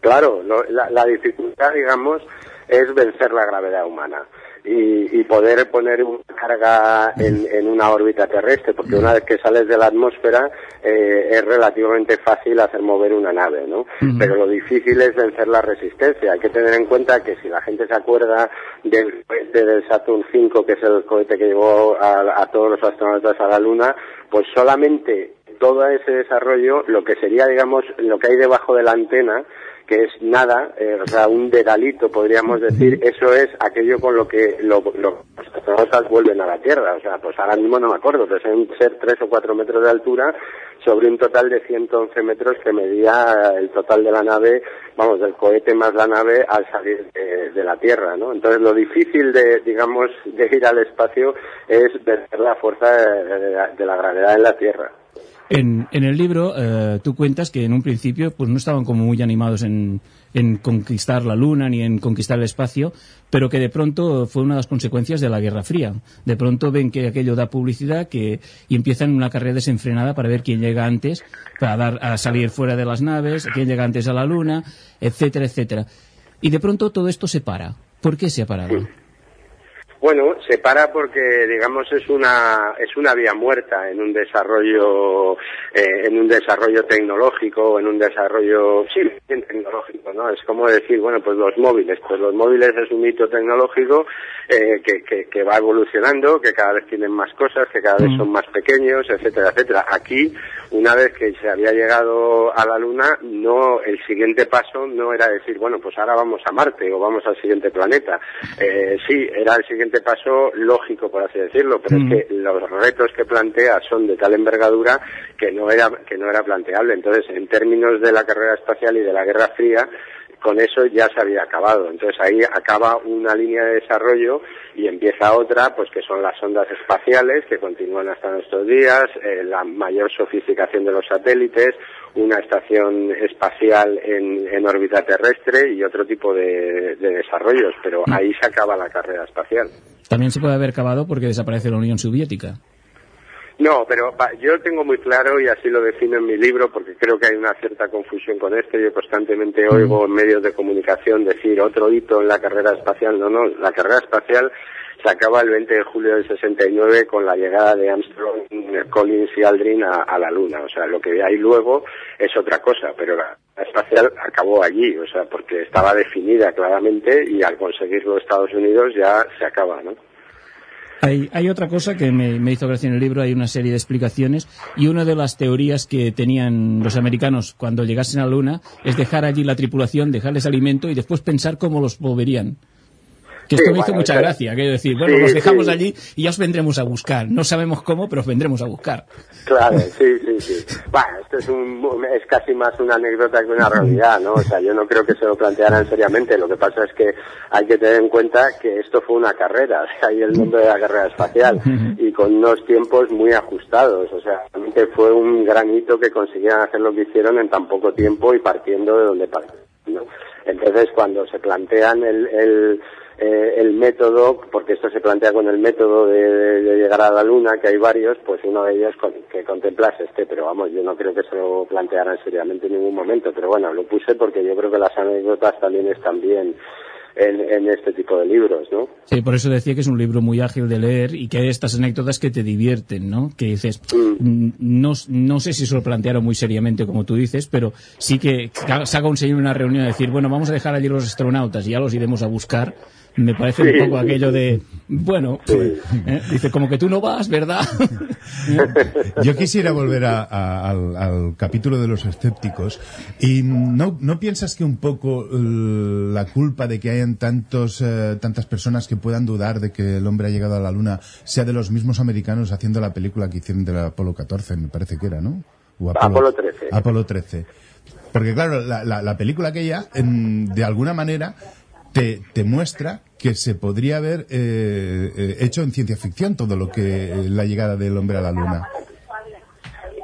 Claro, la, la dificultad, digamos, es vencer la gravedad humana y, y poder poner una carga en, en una órbita terrestre, porque una vez que sales de la atmósfera eh, es relativamente fácil hacer mover una nave, ¿no? Pero lo difícil es vencer la resistencia. Hay que tener en cuenta que si la gente se acuerda del cohete del Saturn V, que es el cohete que llevó a, a todos los astronautas a la Luna, pues solamente todo ese desarrollo, lo que sería, digamos, lo que hay debajo de la antena, que es nada, eh, o sea, un dedalito, podríamos decir, eso es aquello con lo que lo- lo- los astronautas vuelven a la Tierra. O sea, pues ahora mismo no me acuerdo, pero deben ser 3 o 4 metros de altura sobre un total de 111 metros que medía el total de la nave, vamos, del cohete más la nave al salir de, de la Tierra, ¿no? Entonces, lo difícil de, digamos, de ir al espacio es vencer la fuerza de- de la- de la gravedad en la Tierra. En, en el libro eh, tú cuentas que en un principio pues no estaban como muy animados en, en conquistar la Luna ni en conquistar el espacio, pero que de pronto fue una de las consecuencias de la Guerra Fría. De pronto ven que aquello da publicidad que, y empiezan una carrera desenfrenada para ver quién llega antes, para dar a salir fuera de las naves, quién llega antes a la Luna, etcétera, etcétera. Y de pronto todo esto se para. ¿Por qué se ha parado? Bueno, se para porque, digamos, es una es una vía muerta en un desarrollo eh, en un desarrollo tecnológico, en un desarrollo sí tecnológico, ¿no? Es como decir, bueno, pues los móviles, pues los móviles es un hito tecnológico eh, que, que, que va evolucionando, que cada vez tienen más cosas, que cada vez son más pequeños, etcétera, etcétera. Aquí, una vez que se había llegado a la Luna, no el siguiente paso no era decir, bueno, pues ahora vamos a Marte o vamos al siguiente planeta. Eh, sí, era el siguiente paso lógico, por así decirlo, pero Mm. es que los retos que plantea son de tal envergadura que no era que no era planteable. Entonces, en términos de la carrera espacial y de la Guerra Fría, con eso ya se había acabado. Entonces ahí acaba una línea de desarrollo y empieza otra, pues que son las ondas espaciales que continúan hasta nuestros días, eh, la mayor sofisticación de los satélites, una estación espacial en, en órbita terrestre y otro tipo de, de desarrollos, pero ahí se acaba la carrera espacial. También se puede haber acabado porque desaparece la Unión Soviética. No, pero yo tengo muy claro y así lo defino en mi libro porque creo que hay una cierta confusión con esto. Yo constantemente oigo en medios de comunicación decir otro hito en la carrera espacial. No, no, la carrera espacial se acaba el 20 de julio del 69 con la llegada de Armstrong, Collins y Aldrin a, a la Luna. O sea, lo que hay luego es otra cosa, pero la carrera espacial acabó allí, o sea, porque estaba definida claramente y al conseguirlo Estados Unidos ya se acaba, ¿no? Hay, hay otra cosa que me, me hizo gracia en el libro, hay una serie de explicaciones y una de las teorías que tenían los americanos cuando llegasen a la Luna es dejar allí la tripulación, dejarles alimento y después pensar cómo los volverían. Que esto Sí, me hizo bueno, mucha eso- gracia, quiero decir, bueno, Sí, los dejamos sí. allí y ya os vendremos a buscar. No sabemos cómo, pero os vendremos a buscar. Claro, sí, sí, sí. Bueno, esto es, un, es casi más una anécdota que una realidad, ¿no? O sea, yo no creo que se lo plantearan seriamente. Lo que pasa es que hay que tener en cuenta que esto fue una carrera, o sea, hay el nombre de la carrera espacial, y con unos tiempos muy ajustados. O sea, realmente fue un gran hito que consiguieran hacer lo que hicieron en tan poco tiempo y partiendo de donde partieron. ¿no? Entonces, cuando se plantean el, el, eh, el método, porque esto se plantea con el método de, llegar a la Luna, que hay varios, pues uno de ellos con- que contemplas este, pero vamos, yo no creo que se lo plantearan seriamente en ningún momento, pero bueno, lo puse porque yo creo que las anécdotas también están bien en, en este tipo de libros, ¿no? Sí, por eso decía que es un libro muy ágil de leer y que hay estas anécdotas que te divierten, ¿no? Que dices, mm, no, no sé si se lo plantearon muy seriamente como tú dices, pero sí que ca- saca un señor en una reunión y decir, bueno, vamos a dejar allí los astronautas y ya los iremos a buscar. Me parece Sí. un poco aquello de, bueno, ¿eh? dice, como que tú no vas, ¿verdad? Yo quisiera volver a- a- al, al capítulo de los escépticos y no, no piensas que un poco eh, la culpa de que hayan tantos eh, tantas personas que puedan dudar de que el hombre ha llegado a la luna sea de los mismos americanos haciendo la película que hicieron del Apolo 14, me parece que era, ¿no? O Apolo 13. Apolo 13. Porque claro, la, la- la película aquella, en- de alguna manera, te, te muestra que se podría haber eh, eh, hecho en ciencia ficción todo lo que eh, la llegada del hombre a la luna.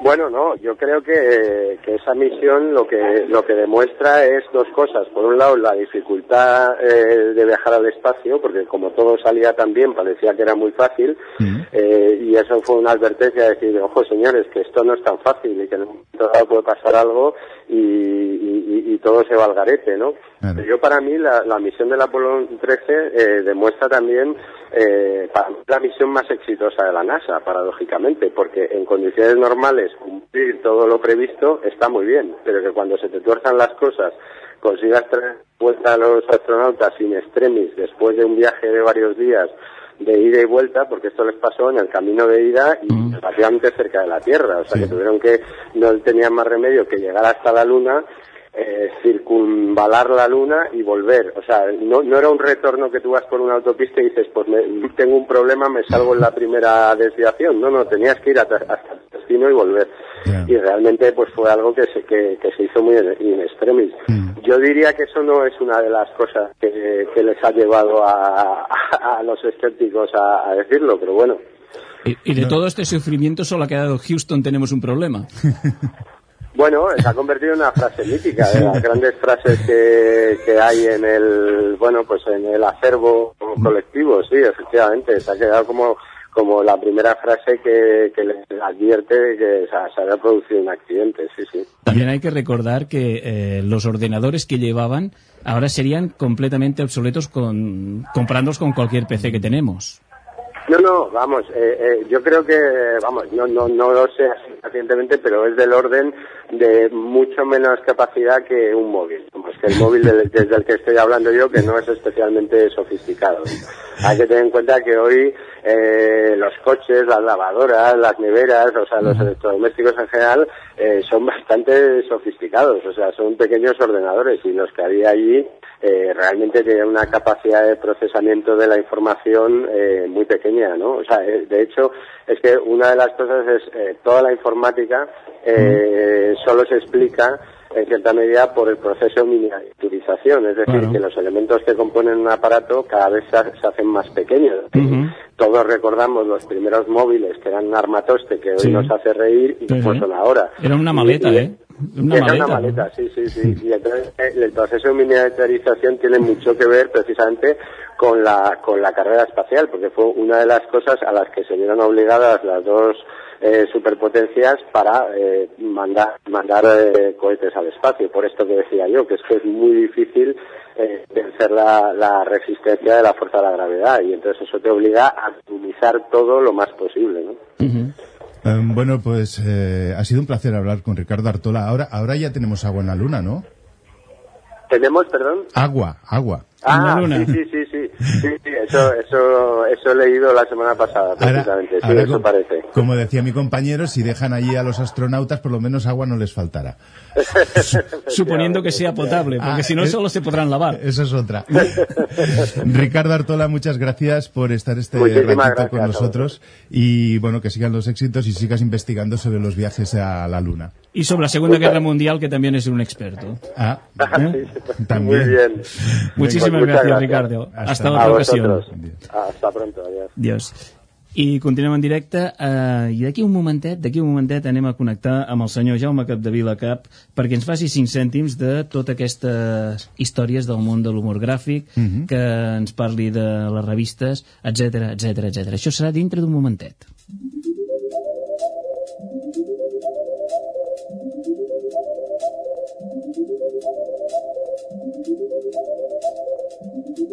Bueno, no, yo creo que, que esa misión lo que lo que demuestra es dos cosas. Por un lado, la dificultad eh, de viajar al espacio, porque como todo salía tan bien, parecía que era muy fácil, eh, y eso fue una advertencia de decir, ojo señores, que esto no es tan fácil y que en un momento dado puede pasar algo y, y- todo se va al garete, ¿no? Yo para mí la, la misión del Apolo 13 eh, demuestra también eh, para mí la misión más exitosa de la NASA, paradójicamente, porque en condiciones normales cumplir todo lo previsto está muy bien, pero que cuando se te tuerzan las cosas consigas traer vuelta a los astronautas sin extremis después de un viaje de varios días de ida y vuelta, porque esto les pasó en el camino de ida y relativamente cerca de la Tierra, o sea que tuvieron que, no tenían más remedio que llegar hasta la Luna, eh, circunvalar la Luna y volver, o sea, no, no era un retorno que tú vas por una autopista y dices, pues me- tengo un problema, me salgo en la primera desviación, no, no, tenías que ir hasta, hasta el destino y volver. Y realmente pues fue algo que se, que, que se hizo muy in extremis. Yo diría que eso no es una de las cosas que, que les ha llevado a, a- a los escépticos a, a decirlo, pero bueno. Y, y de todo este sufrimiento solo ha quedado Houston, tenemos un problema. Bueno, se ha convertido en una frase mítica, de las grandes frases que, que hay en el, bueno, pues en el acervo colectivo, sí, efectivamente, se ha quedado como, como la primera frase que, que les advierte de que se, se había producido un accidente, sí, sí. También hay que recordar que eh, los ordenadores que llevaban ahora serían completamente obsoletos con, comparándolos con cualquier PC que tenemos. No, no, vamos, eh, eh, yo creo que, vamos, no, no, no lo sé así pacientemente, pero es del orden de mucho menos capacidad que un móvil. Vamos, que el móvil del- desde el que estoy hablando yo, que no es especialmente sofisticado. Hay que tener en cuenta que hoy eh, los coches, las lavadoras, las neveras, o sea, los electrodomésticos en general, eh, son bastante sofisticados, o sea, son pequeños ordenadores y los que había allí eh, realmente tenían una capacidad de procesamiento de la información eh, muy pequeña, ¿no? O sea, eh, de hecho, es que una de las cosas es eh, toda la informática eh, solo se explica en cierta medida por el proceso de miniaturización, es decir, Claro. que los elementos que componen un aparato cada vez se, ha- se hacen más pequeños. Todos recordamos los primeros móviles que eran un armatoste que hoy Sí. nos hace reír y como sí. son ahora. Era una maleta, y- ¿eh? Una maleta. una maleta, sí, sí, sí. Y entonces eh, el proceso de miniaturización tiene mucho que ver precisamente con la, con la carrera espacial, porque fue una de las cosas a las que se vieron obligadas las dos eh, superpotencias para eh, mandar, mandar eh, cohetes al espacio. Por esto que decía yo, que es que es muy difícil eh, vencer la, la resistencia de la fuerza de la gravedad y entonces eso te obliga a optimizar todo lo más posible, ¿no? Eh, bueno, pues eh, ha sido un placer hablar con Ricardo Artola. Ahora, ahora ya tenemos agua en la luna, ¿no? ¿Tenemos, perdón? Agua, agua. Ah, sí, sí, sí, sí, sí, sí, eso, eso, eso he leído la semana pasada, precisamente, sí, ahora eso co- parece. Como decía mi compañero, si dejan allí a los astronautas, por lo menos agua no les faltará. Suponiendo que sea potable, porque Ah, si no es- solo se podrán lavar. Eso es otra. Ricardo Artola, muchas gracias por estar este Muchísimas ratito gracias con nosotros y bueno, que sigan los éxitos y sigas investigando sobre los viajes a la luna. Y sobre la Segunda Guerra Mundial, que también es un experto. Ah, ¿Eh? también. Muy bien. Muchísimas Pues muchas gracias, Ricardo. Hasta, A otra ocasión. Hasta pronto, adiós. Adiós. I continuem en directe eh, i d'aquí un momentet, d'aquí un momentet anem a connectar amb el senyor Jaume Capdevila Cap perquè ens faci cinc cèntims de totes aquestes històries del món de l'humor gràfic, Mhm. que ens parli de les revistes, etc etc etc. Això serà dintre d'un momentet. I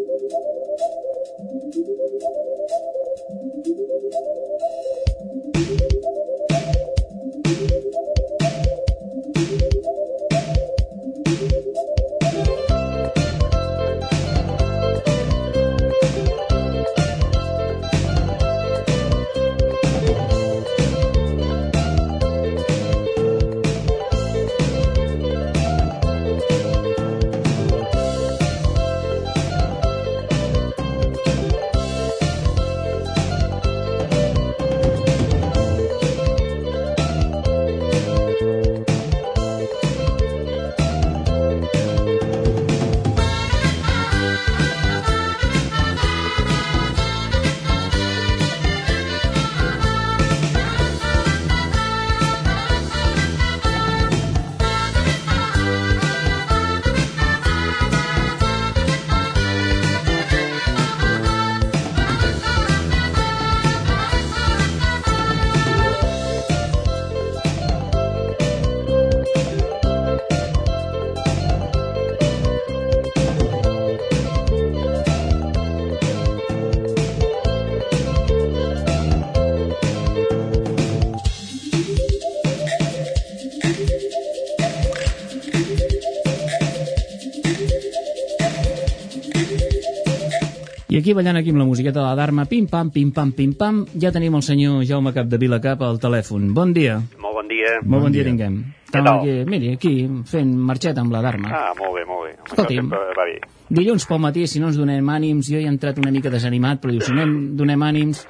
aquí ballant aquí amb la musiqueta de la Dharma, pim-pam, pim-pam, pim-pam, ja tenim el senyor Jaume Capdevila Cap al telèfon. Bon dia. Molt bon dia. Molt bon, dia, tinguem. Què Estàvem tal? aquí, miri, aquí, fent marxeta amb la Dharma. Ah, molt bé, molt bé. Escolti'm. va bé. Dilluns pel matí, si no ens donem ànims, jo he entrat una mica desanimat, però diu, si no em donem ànims,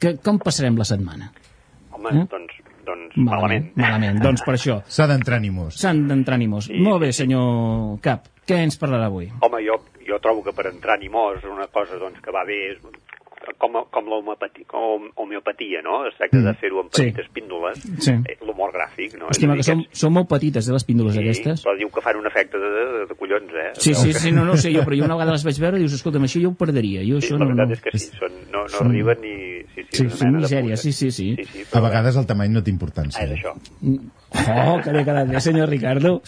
que, com passarem la setmana? Home, Eh? doncs, doncs malament. Malament, doncs per això. S'ha d'entrar ànimos. S'han d'entrar ànimos. Sí, Molt bé, senyor Cap. Què ens parlarà avui? Home, jo, jo trobo que per entrar animós una cosa doncs, que va bé és com, com l'homeopatia, com homeopatia, no? Es tracta Mm. de fer-ho amb Sí. petites píndoles, Sí. eh, l'humor gràfic, no? Estima, que És són, són molt petites, eh, les píndoles sí, aquestes. però diu que fan un efecte de, de, de collons, eh? Sí, sí, que- sí, no, no ho sé jo, però jo una vegada les vaig veure i dius, escolta'm, això jo ho perdria. Jo Sí, això la no, veritat no. és que sí, són, no, no són- arriben ni... Sí, Sí, sí, de misèria, sí, sí, sí. Sí, sí, A vegades el tamany no té importància. Ah, és això. Oh, que bé quedat bé, senyor Ricardo.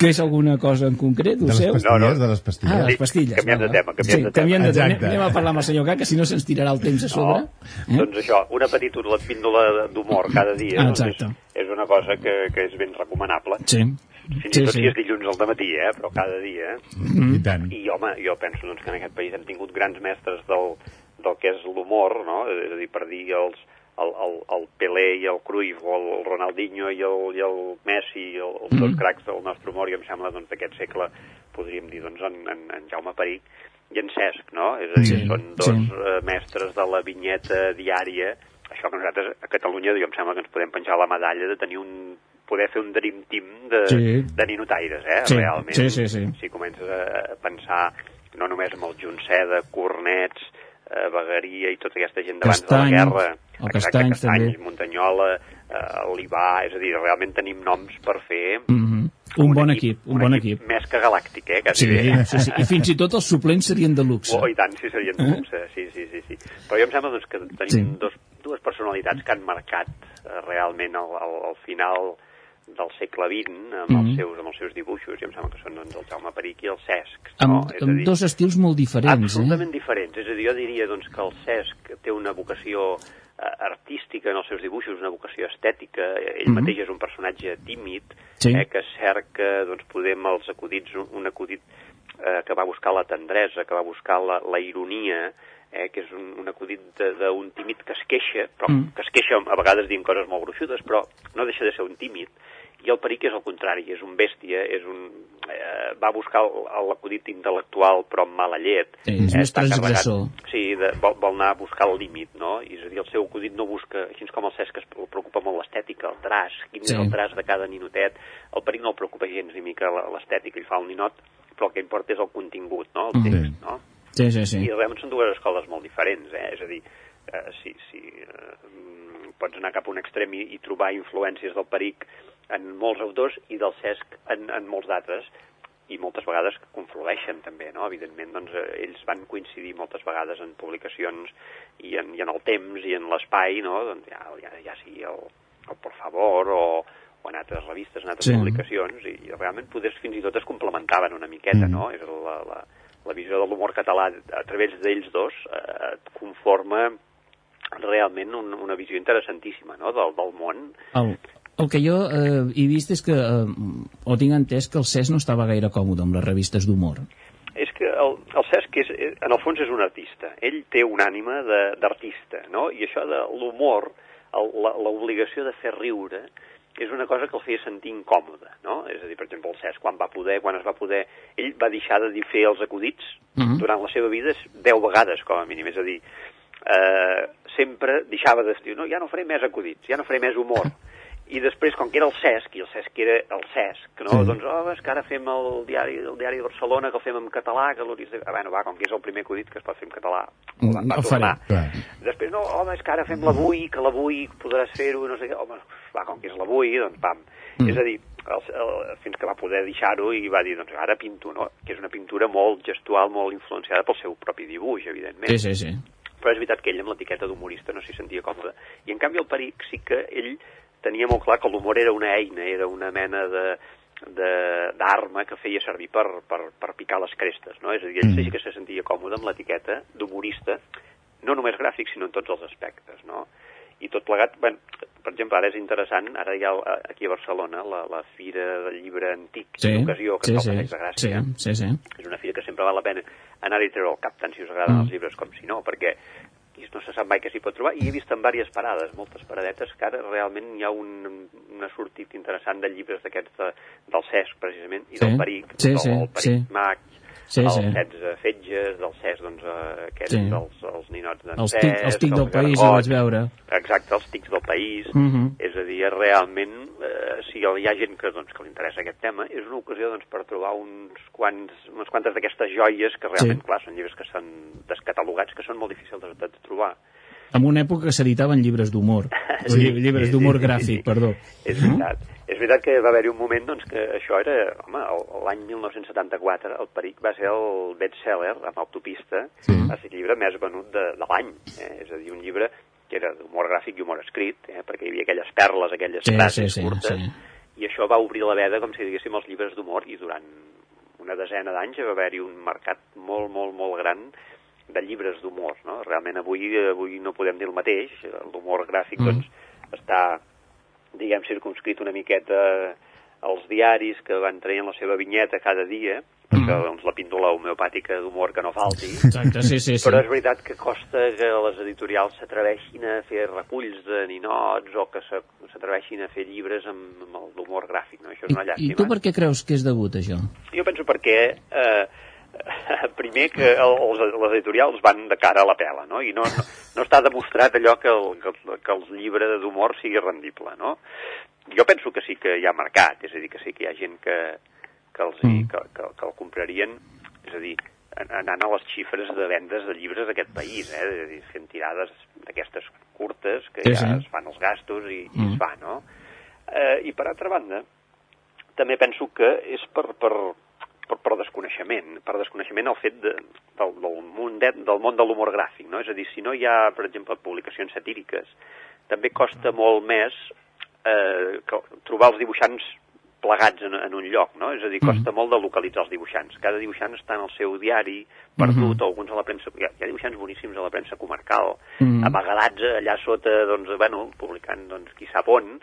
Que és alguna cosa en concret, ho De les seu? pastilles, No, no. de les pastilles. Ah, les Sí, pastilles. canviem de tema, canviem sí, de tema. Canviem de tema. Anem a parlar amb el senyor K, que si no se'ns tirarà el temps a sobre. No, doncs això, una petita la píndola d'humor cada dia Ah, doncs és, exacte. és una cosa que, que és ben recomanable. Sí. Fins Sí, i tot sí. si és dilluns al matí, eh? però cada dia. Mm. I tant. I, home, jo penso doncs, que en aquest país hem tingut grans mestres del, del que és l'humor, no? És a dir, per dir els, el, el, el Pelé i el Cruyff, o el Ronaldinho i el, i el Messi, el, els dos Mhm. cracs del nostre humor, i em sembla doncs, d'aquest segle, podríem dir doncs, en, en, en Jaume Peric i en Cesc, no? És a dir, Sí, són dos sí. eh, mestres de la vinyeta diària, això que nosaltres a Catalunya, jo em sembla que ens podem penjar la medalla de tenir un poder fer un dream team de, Sí. de ninotaires, eh? Sí, Realment, sí, sí, sí. si comences a pensar no només amb el Junceda, Cornets, eh, Bagaria i tota aquesta gent d'abans de la guerra, el Exacte, Castany, Castanys, també. Muntanyola, eh, Olivà, és a dir, realment tenim noms per fer Mhm. Un bon equip, un bon equip. més que galàctic, eh? Quasi Sí, bé. sí, sí. I fins i tot els suplents serien de luxe. Oh, i tant, sí, serien de luxe, sí, sí, sí, sí. Però jo em sembla doncs, que tenim Sí. dos, dues personalitats que han marcat eh, realment el, el, el final del segle XX amb, Mhm. els seus, amb els seus dibuixos, i em sembla que són doncs, el Jaume Peric i el Cesc. Amb, no? És a amb dir, dos estils molt diferents, eh? absolutament diferents. És a dir, jo diria doncs, que el Cesc té una vocació eh, artística en els seus dibuixos, una vocació estètica. Ell Mhm. mateix és un personatge tímid, Sí. eh, que cerca, doncs, podem els acudits, un, un acudit eh, que va buscar la tendresa, que va buscar la, la ironia, eh, que és un, un acudit d'un tímid que es queixa, però Mm. que es queixa a vegades dient coses molt gruixudes, però no deixa de ser un tímid. I el peric és el contrari, és un bèstia, és un, eh, va buscar el- l'acudit intel·lectual però amb mala llet. Sí, és més està carregat- transgressor. Sí, de, vol, vol anar a buscar el límit, no? I és a dir, el seu acudit no busca, així com el Cesc es preocupa molt l'estètica, el traç, quin Sí. és el traç de cada ninotet, el peric no el preocupa gens ni mica l'estètica, ell fa un ninot, però el que importa és el contingut, no? El Mhm. text, no? Sí, sí, sí. I realment són dues escoles molt diferents, eh? És a dir, eh, si, si eh, mm, pots anar cap a un extrem i, i trobar influències del peric en molts autors i del Cesc en, en molts d'altres, i moltes vegades conflueixen també, no? Evidentment, doncs, eh, ells van coincidir moltes vegades en publicacions i en, i en el temps i en l'espai, no? Doncs ja, ja, ja sigui el, el Por Favor o, o en altres revistes, en altres Sí. publicacions, i, i realment poder fins i tot es complementaven una miqueta, Mm. no? És la, la, la visió de l'humor català a través d'ells dos eh, conforma realment un, una visió interessantíssima no? del, del món. El, el que jo eh, he vist és que, eh, o tinc entès que el CES no estava gaire còmode amb les revistes d'humor. És que el, el Cesc, és, eh, en el fons, és un artista. Ell té una ànima de- d'artista, no? I això de l'humor, l'obligació de fer riure, és una cosa que el feia sentir incòmode, no? És a dir, per exemple, el Cesc, quan va poder, quan es va poder... Ell va deixar de dir fer els acudits Mhm. durant la seva vida deu vegades, com a mínim. És a dir, eh, sempre deixava de dir, no, ja no faré més acudits, ja no faré més humor. I després, com que era el Cesc, i el Cesc era el Cesc, no? Sí. Doncs, oh, és que ara fem el diari, el diari de Barcelona, que el fem en català, que l'hauries de... Ah, bueno, va, com que és el primer acudit que es pot fer en català, Mm, va, va el faré. tornar. Clar. Després, no, home, és que ara fem l'avui, que l'avui podràs fer-ho, no sé què. Home, va, com que és l'avui, doncs pam. Mm. És a dir, el, el, fins que va poder deixar-ho i va dir, doncs ara pinto, no? Que és una pintura molt gestual, molt influenciada pel seu propi dibuix, evidentment Sí, sí, sí. però és veritat que ell amb l'etiqueta d'humorista no s'hi sentia còmode. I en canvi el Peric sí que ell tenia molt clar que l'humor era una eina, era una mena de d'arma que feia servir per, per, per picar les crestes, no? És a dir, ell sí que se sentia còmode amb l'etiqueta d'humorista, no només gràfic, sinó en tots els aspectes, no? I tot plegat, bueno, per exemple, ara és interessant, ara hi ha aquí a Barcelona la, la Fira del Llibre Antic Sí, d'Ocasió, que sí, és sí, de sí, Gràcia, sí, sí. és una fira que sempre val la pena anar-hi a treure el cap, tant si us agraden Mm. els llibres com si no, perquè aquí no se sap mai què s'hi pot trobar, i he vist en diverses parades, moltes paradetes, que ara realment hi ha un, un sortit interessant de llibres d'aquests de, del Cesc, precisament, i Sí, del Peric, sí, del sí, el Peric sí. Mag, Sí, els sí. 16 fetges, del Cesc, doncs, eh, aquests, Sí. els, els ninots d'en Els tic, els tic del els país, ho vaig veure. Exacte, els tics del país. Mhm. És a dir, realment, eh, si hi ha gent que, doncs, que li interessa aquest tema, és una ocasió doncs, per trobar uns quants, unes quantes d'aquestes joies que realment, Sí. clar, són llibres que estan descatalogats, que són molt difícils de, de trobar. En una època que s'editaven llibres d'humor. Sí, Sí, llibres sí, d'humor sí, sí, gràfic, sí. perdó. És veritat. És veritat que va haver-hi un moment doncs, que això era, home, l'any 1974, el Peric va ser el best-seller amb Autopista, Sí. va ser el llibre més venut de, de l'any. Eh? És a dir, un llibre que era d'humor gràfic i humor escrit, eh, perquè hi havia aquelles perles, aquelles Sí, frases sí, sí, curtes, sí. i això va obrir la veda, com si diguéssim, als llibres d'humor, i durant una desena d'anys va haver-hi un mercat molt, molt, molt gran de llibres d'humor, no? Realment avui, avui no podem dir el mateix, l'humor gràfic, Mm. doncs, està, diguem, circunscrit una miqueta als diaris que van traient la seva vinyeta cada dia, perquè doncs, la píndola homeopàtica d'humor que no falti. Exacte, sí, sí, sí. Però és veritat que costa que les editorials s'atreveixin a fer reculls de ninots o que se- s'atreveixin a fer llibres amb, amb el d'humor gràfic, no? Això és una I llàstima. tu per què creus que és degut, això? Jo penso perquè eh, primer que el, els, les editorials van de cara a la pela, no? I no, no, no està demostrat allò que el, que, que els llibres d'humor sigui rendible, no? Jo penso que sí que hi ha mercat, és a dir, que sí que hi ha gent que, que, els, hi, que, que, que el comprarien, és a dir, an- anant a les xifres de vendes de llibres d'aquest país, eh? És a dir, fent tirades d'aquestes curtes que Sí, ja sí. es fan els gastos i, i Mm. es fa, no? Eh, I per altra banda, també penso que és per, per, per, per desconeixement, per desconeixement el fet de, del, del, món de, del món de l'humor gràfic, no? És a dir, si no hi ha, per exemple, publicacions satíriques, també costa molt més eh, que, trobar els dibuixants plegats en, en un lloc, no? És a dir, costa molt de localitzar els dibuixants. Cada dibuixant està en el seu diari, perdut, Mhm. alguns a la premsa... Hi ha, hi ha dibuixants boníssims a la premsa comarcal, Mhm. amagadats allà sota, doncs, bueno, publicant, doncs, qui sap on,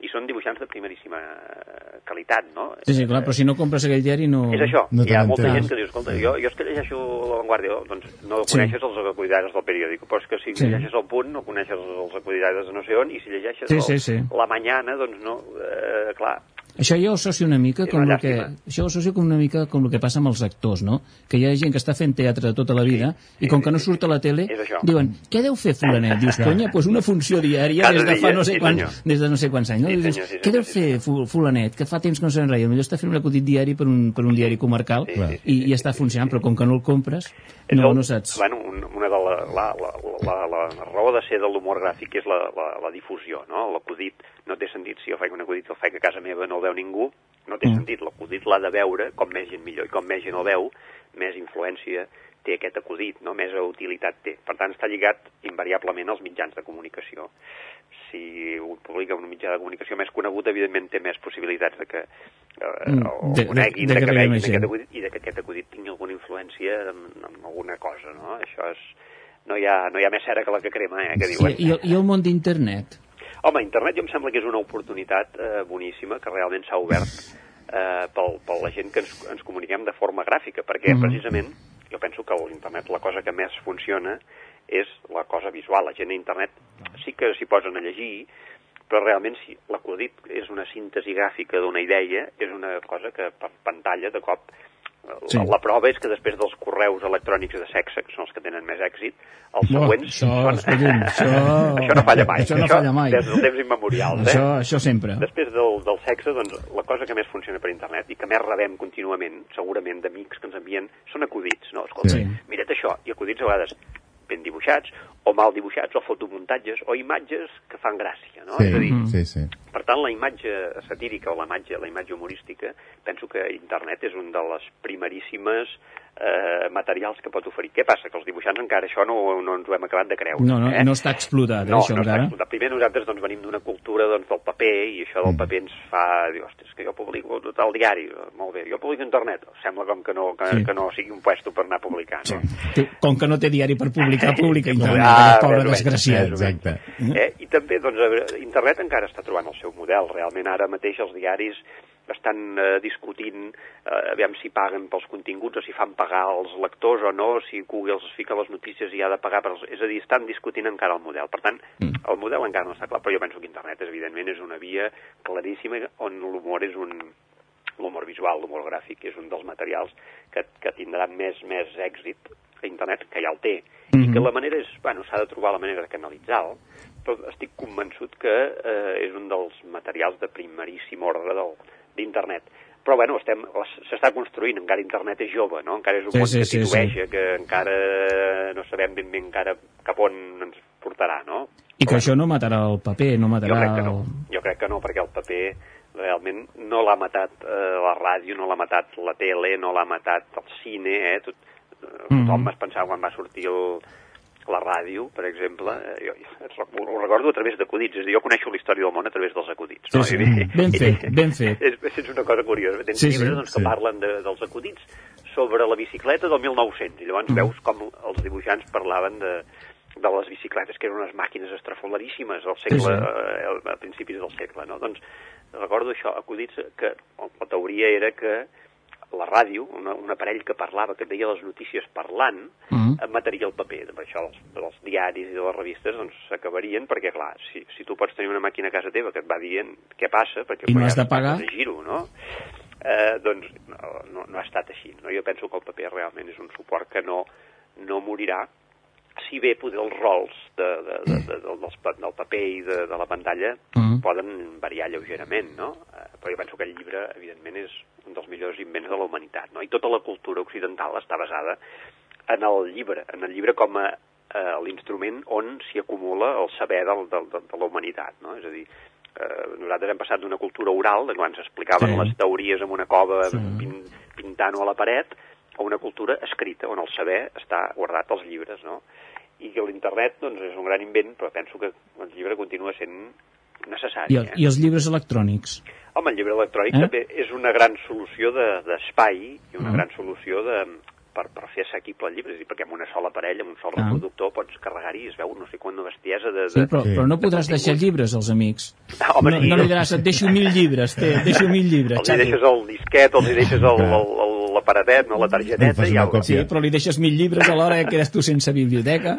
i són dibuixants de primeríssima eh, qualitat, no? Sí, sí, clar, però si no compres aquell diari no... És això, no hi ha molta gent que diu, escolta, jo, jo és que llegeixo La Vanguardia, doncs no Sí. coneixes els acudidades del periòdic, però és que si Sí. llegeixes el punt no coneixes els acudidades de no sé on, i si llegeixes Sí, el, sí, sí. la Mañana, doncs no, eh, clar, Això jo ho associo una mica com una el que, això ho associo com una mica com el que passa amb els actors, no? Que hi ha gent que està fent teatre tota la vida i com que no surt a la tele, diuen, què deu fer fulanet? Dius, conya, doncs una funció diària des de fa no sé sí, senyor. des de no sé quants anys. No? Sí, Dius, sí, què deu fer fu- fulanet? Que fa temps que no se'n reia. Potser està fent un acudit diari per un, per un diari comarcal i, i està funcionant, però com que no el compres, no, no saps. Bueno, un, una de la, la, la, la, la, la raó de ser de l'humor gràfic és la, la, la difusió, no? L'acudit no té sentit, si jo faig un acudit que el faig a casa meva no el veu ningú, no té Mm. sentit, l'acudit l'ha de veure, com més gent millor, i com més gent el veu, més influència té aquest acudit, no? més utilitat té. Per tant, està lligat invariablement als mitjans de comunicació. Si ho publica un mitjà de comunicació més conegut, evidentment té més possibilitats de que eh, Mm, el de- de- coneguin, de de, que que vegi aquest acudit i de que aquest acudit tingui alguna influència en, en alguna cosa, no? Això és... No hi, ha, no hi ha més cera que la que crema, eh, que Sí, diuen. i, el- I el món d'internet? Home, internet jo em sembla que és una oportunitat eh, boníssima que realment s'ha obert eh, pel, per la gent que ens, ens comuniquem de forma gràfica, perquè Mhm. precisament jo penso que l'internet la cosa que més funciona és la cosa visual. La gent a internet sí que s'hi posen a llegir, però realment si l'acudit és una síntesi gràfica d'una idea, és una cosa que per pantalla de cop Sí. la, prova és que després dels correus electrònics de sexe, que són els que tenen més èxit, els No, següents això, són... escolti'm, això- això no falla mai. això no falla mai. Des dels temps immemorials, eh? Això, això sempre. Després del, del sexe, doncs, la cosa que més funciona per internet i que més rebem contínuament, segurament d'amics que ens envien, són acudits, no? Escolta, Sí. mira't això, i acudits a vegades ben dibuixats, o mal dibuixats, o fotomuntatges, o imatges que fan gràcia, no? Sí, És a dir, sí, sí. per tant, la imatge satírica o la imatge, la imatge humorística, penso que internet és un de les primeríssimes eh, materials que pot oferir. Què passa? Que els dibuixants encara això no, no ens ho hem acabat de creure. No, no, eh? no està explotat, eh, no, això no està encara. explotat. Primer nosaltres doncs, venim d'una cultura doncs, del paper i això Mm. del paper ens fa... Dir, ostres, que jo publico tot el diari. Molt bé, jo publico a internet. Sembla com que no, que, Sí. que no sigui un puesto per anar a publicar. No? Que, Com que no té diari per publicar, publica a internet, Ah, aquest pobre desgraciat. Exacte. Eh? I també, doncs, veure, internet encara està trobant el seu model. Realment ara mateix els diaris estan eh, discutint eh, aviam si paguen pels continguts o si fan pagar els lectors o no, si Google els fica les notícies i ha de pagar per els... És a dir, estan discutint encara el model. Per tant, el model encara no està clar, però jo penso que internet, evidentment, és una via claríssima on l'humor és un l'humor visual, l'humor gràfic, és un dels materials que, que tindrà més, més èxit que internet, que ja el té, i que la manera és, bueno, s'ha de trobar la manera de canalitzar-lo, però estic convençut que eh, és un dels materials de primeríssim ordre d'internet. Però, bueno, s'està construint, encara internet és jove, no? Encara és un Sí, món sí, que sí, titubeja, que encara no sabem ben bé encara cap on ens portarà, no? I que això no matarà el paper, no Jo matarà... crec que no, jo crec que no, perquè el paper realment no l'ha matat eh, la ràdio, no l'ha matat la tele, no l'ha matat el cine, eh? Tot, eh, tothom Mhm. es pensava quan va sortir el, la ràdio, per exemple, eh, jo, jo ho recordo a través d'acudits, és a dir, jo coneixo la història del món a través dels acudits. Sí, no? sí, I- i- ben fet, ben fet. És, és una cosa curiosa. Tens Sí, sí, sí, llibres doncs, que sí. parlen de, dels acudits sobre la bicicleta del 1900, i llavors Mm. veus com els dibuixants parlaven de, de les bicicletes, que eren unes màquines estrafolaríssimes al segle, Sí, sí. eh, a principis del segle, no? Doncs recordo això, acudits que la teoria era que la ràdio, una, un aparell que parlava, que deia les notícies parlant, mm. mataria el paper. Per això els, els diaris i les revistes doncs, s'acabarien, perquè, clar, si, si tu pots tenir una màquina a casa teva que et va dient què passa, perquè I no has de pagar? giro, no? Eh, doncs no, no, no ha estat així. No? Jo penso que el paper realment és un suport que no, no morirà, si bé poder els rols de, de, de, de, del, dels pa- del paper i de, de la pantalla Mhm. poden variar lleugerament, no? Eh, però jo penso que el llibre, evidentment, és un dels millors invents de la humanitat, no? I tota la cultura occidental està basada en el llibre, en el llibre com a eh, l'instrument on s'hi acumula el saber del, del, de, de la humanitat, no? És a dir, eh, nosaltres hem passat d'una cultura oral, de quan s'explicaven Sí. les teories en una cova Sí. pin, pintant-ho a la paret, a una cultura escrita, on el saber està guardat als llibres, no? I que l'internet, doncs, és un gran invent, però penso que el llibre continua sent necessari. I, el, eh? I els llibres electrònics? Home, el llibre electrònic Eh? també és una gran solució de- d'espai i una Mm. gran solució de, per, per fer assequible el llibre, és a dir, perquè amb una sola parella, amb un sol Ah. reproductor, pots carregar-hi i es veu no sé quanta bestiesa de... de Sí, però, però no podràs deixar llibres als amics. Home, no, sí. no li diràs, et deixo mil llibres, té, et deixo mil llibres. Els hi deixes el disquet, els hi deixes el, el, el, l'aparatet, no? la targeteta, i ja. Sí, però li deixes mil llibres alhora que quedes tu sense biblioteca.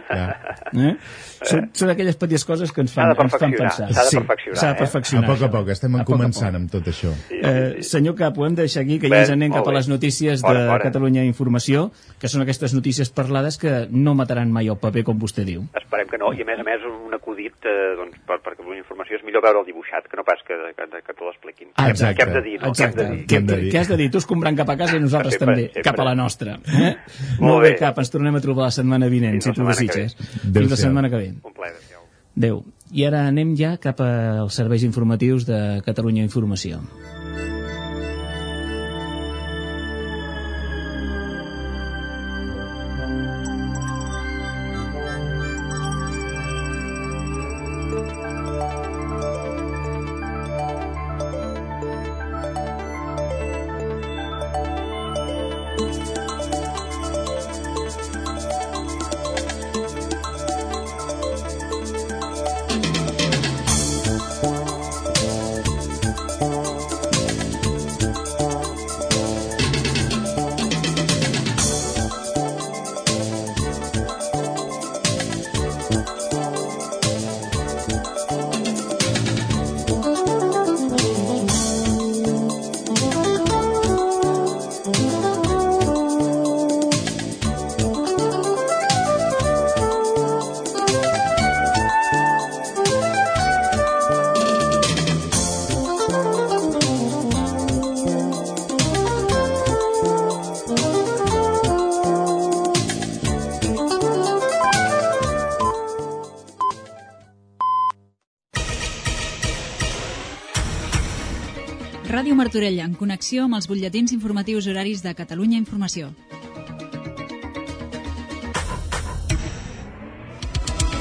Eh? Són, són aquelles petites coses que ens fan, de ens fan pensar. s'ha de Sí, perfeccionar, S'ha de eh? perfeccionar. A poc a això. poc, estem A poc a començant poc. amb tot això. Eh, senyor Cap, ho hem de deixar aquí, que ja ens anem cap a les notícies Fora, de fora. Catalunya Informació, que són aquestes notícies parlades que no mataran mai el paper, com vostè diu. Esperem que no, i a més a més un acudit eh, doncs, per, perquè la informació és millor veure el dibuixat que no pas que, que, que te l'expliquin. Ah, exacte, Què hem de dir, no? exacte. Què hem de dir? Què, has de dir? Tu escombrant cap a casa i nosaltres Sempre, també, sempre. cap a la nostra. Eh? Molt Molt bé, bé. Cap, ens tornem a trobar la setmana vinent, Fins si tu desitges. Fins la setmana que ve. Un plaer, adéu. Adéu. I ara anem ja cap als serveis informatius de Catalunya Informació. Connexió amb els butlletins informatius horaris de Catalunya Informació.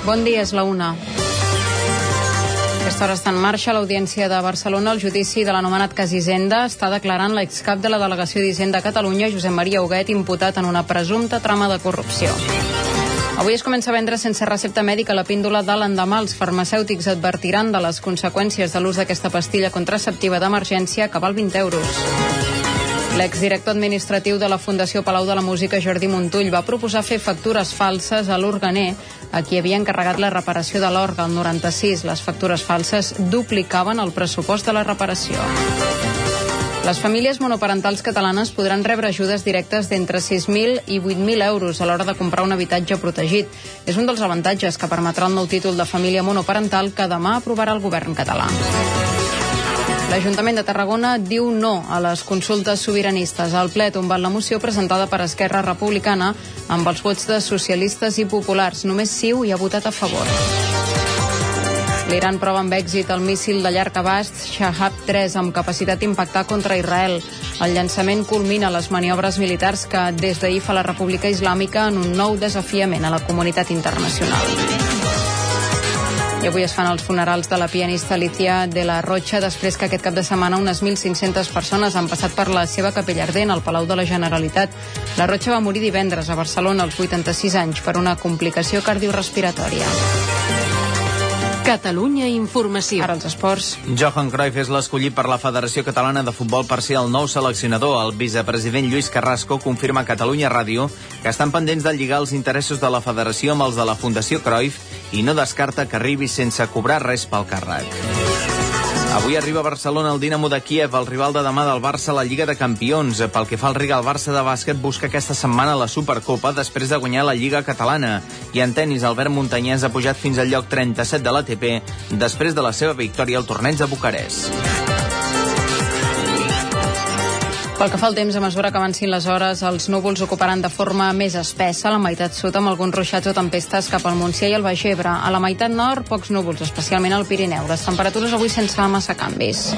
Bon dia, és la una. Aquesta hora està en marxa l'Audiència de Barcelona. El judici de l'anomenat cas Hisenda està declarant l'excap de la delegació d'Hisenda a Catalunya, Josep Maria Huguet, imputat en una presumpta trama de corrupció. Avui es comença a vendre sense recepta mèdica la píndola de l'endemà. Els farmacèutics advertiran de les conseqüències de l'ús d'aquesta pastilla contraceptiva d'emergència que val 20 euros. L'exdirector administratiu de la Fundació Palau de la Música, Jordi Montull, va proposar fer factures falses a l'organer a qui havia encarregat la reparació de l'orga el 96. Les factures falses duplicaven el pressupost de la reparació. Les famílies monoparentals catalanes podran rebre ajudes directes d'entre 6.000 i 8.000 euros a l'hora de comprar un habitatge protegit. És un dels avantatges que permetrà el nou títol de família monoparental que demà aprovarà el govern català. L'Ajuntament de Tarragona diu no a les consultes sobiranistes. Al ple tombat la moció presentada per Esquerra Republicana amb els vots de socialistes i populars. Només Ciu hi ha votat a favor. L'Iran prova amb èxit el míssil de llarg abast Shahab-3 amb capacitat d'impactar contra Israel. El llançament culmina les maniobres militars que des d'ahir fa la República Islàmica en un nou desafiament a la comunitat internacional. I avui es fan els funerals de la pianista Alicia de la Rocha després que aquest cap de setmana unes 1.500 persones han passat per la seva capella ardent al Palau de la Generalitat. La Rocha va morir divendres a Barcelona als 86 anys per una complicació cardiorrespiratòria. Catalunya Informació. Ara els esports. Johan Cruyff és l'escollit per la Federació Catalana de Futbol per ser el nou seleccionador. El vicepresident Lluís Carrasco confirma a Catalunya Ràdio que estan pendents de lligar els interessos de la federació amb els de la Fundació Cruyff i no descarta que arribi sense cobrar res pel càrrec. Avui arriba a Barcelona el Dinamo de Kiev, el rival de demà del Barça a la Lliga de Campions. Pel que fa al Riga, el Barça de bàsquet busca aquesta setmana la Supercopa després de guanyar la Lliga Catalana. I en tennis, Albert Muntanyès ha pujat fins al lloc 37 de l'ATP després de la seva victòria al torneig de Bucarest. Pel que fa al temps, a mesura que avancin les hores, els núvols ocuparan de forma més espessa la meitat sud amb alguns ruixats o tempestes cap al Montsià i el Baix Ebre. A la meitat nord, pocs núvols, especialment al Pirineu. Les temperatures avui sense massa canvis.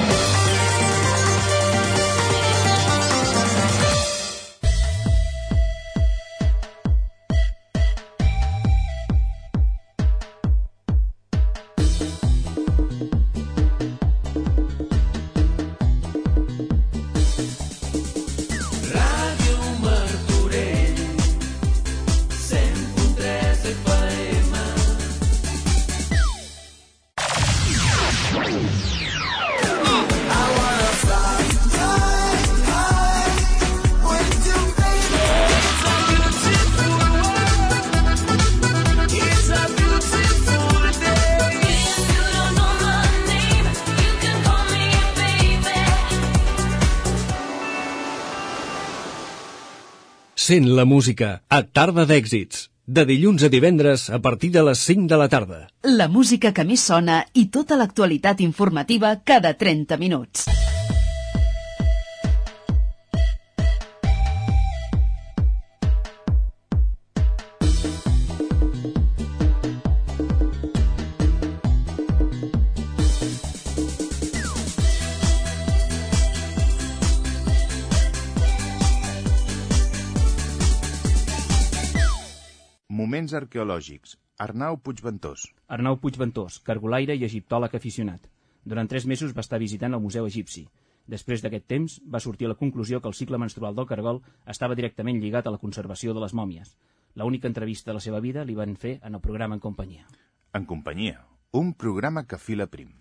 Sent la música a Tarda d'Èxits. De dilluns a divendres a partir de les 5 de la tarda. La música que més sona i tota l'actualitat informativa cada 30 minuts. Moments arqueològics. Arnau Puigventós. Arnau Puigventós, cargolaire i egiptòleg aficionat. Durant tres mesos va estar visitant el Museu Egipci. Després d'aquest temps, va sortir a la conclusió que el cicle menstrual del cargol estava directament lligat a la conservació de les mòmies. La única entrevista de la seva vida li van fer en el programa En Companyia. En companyia. Un programa que fila prim.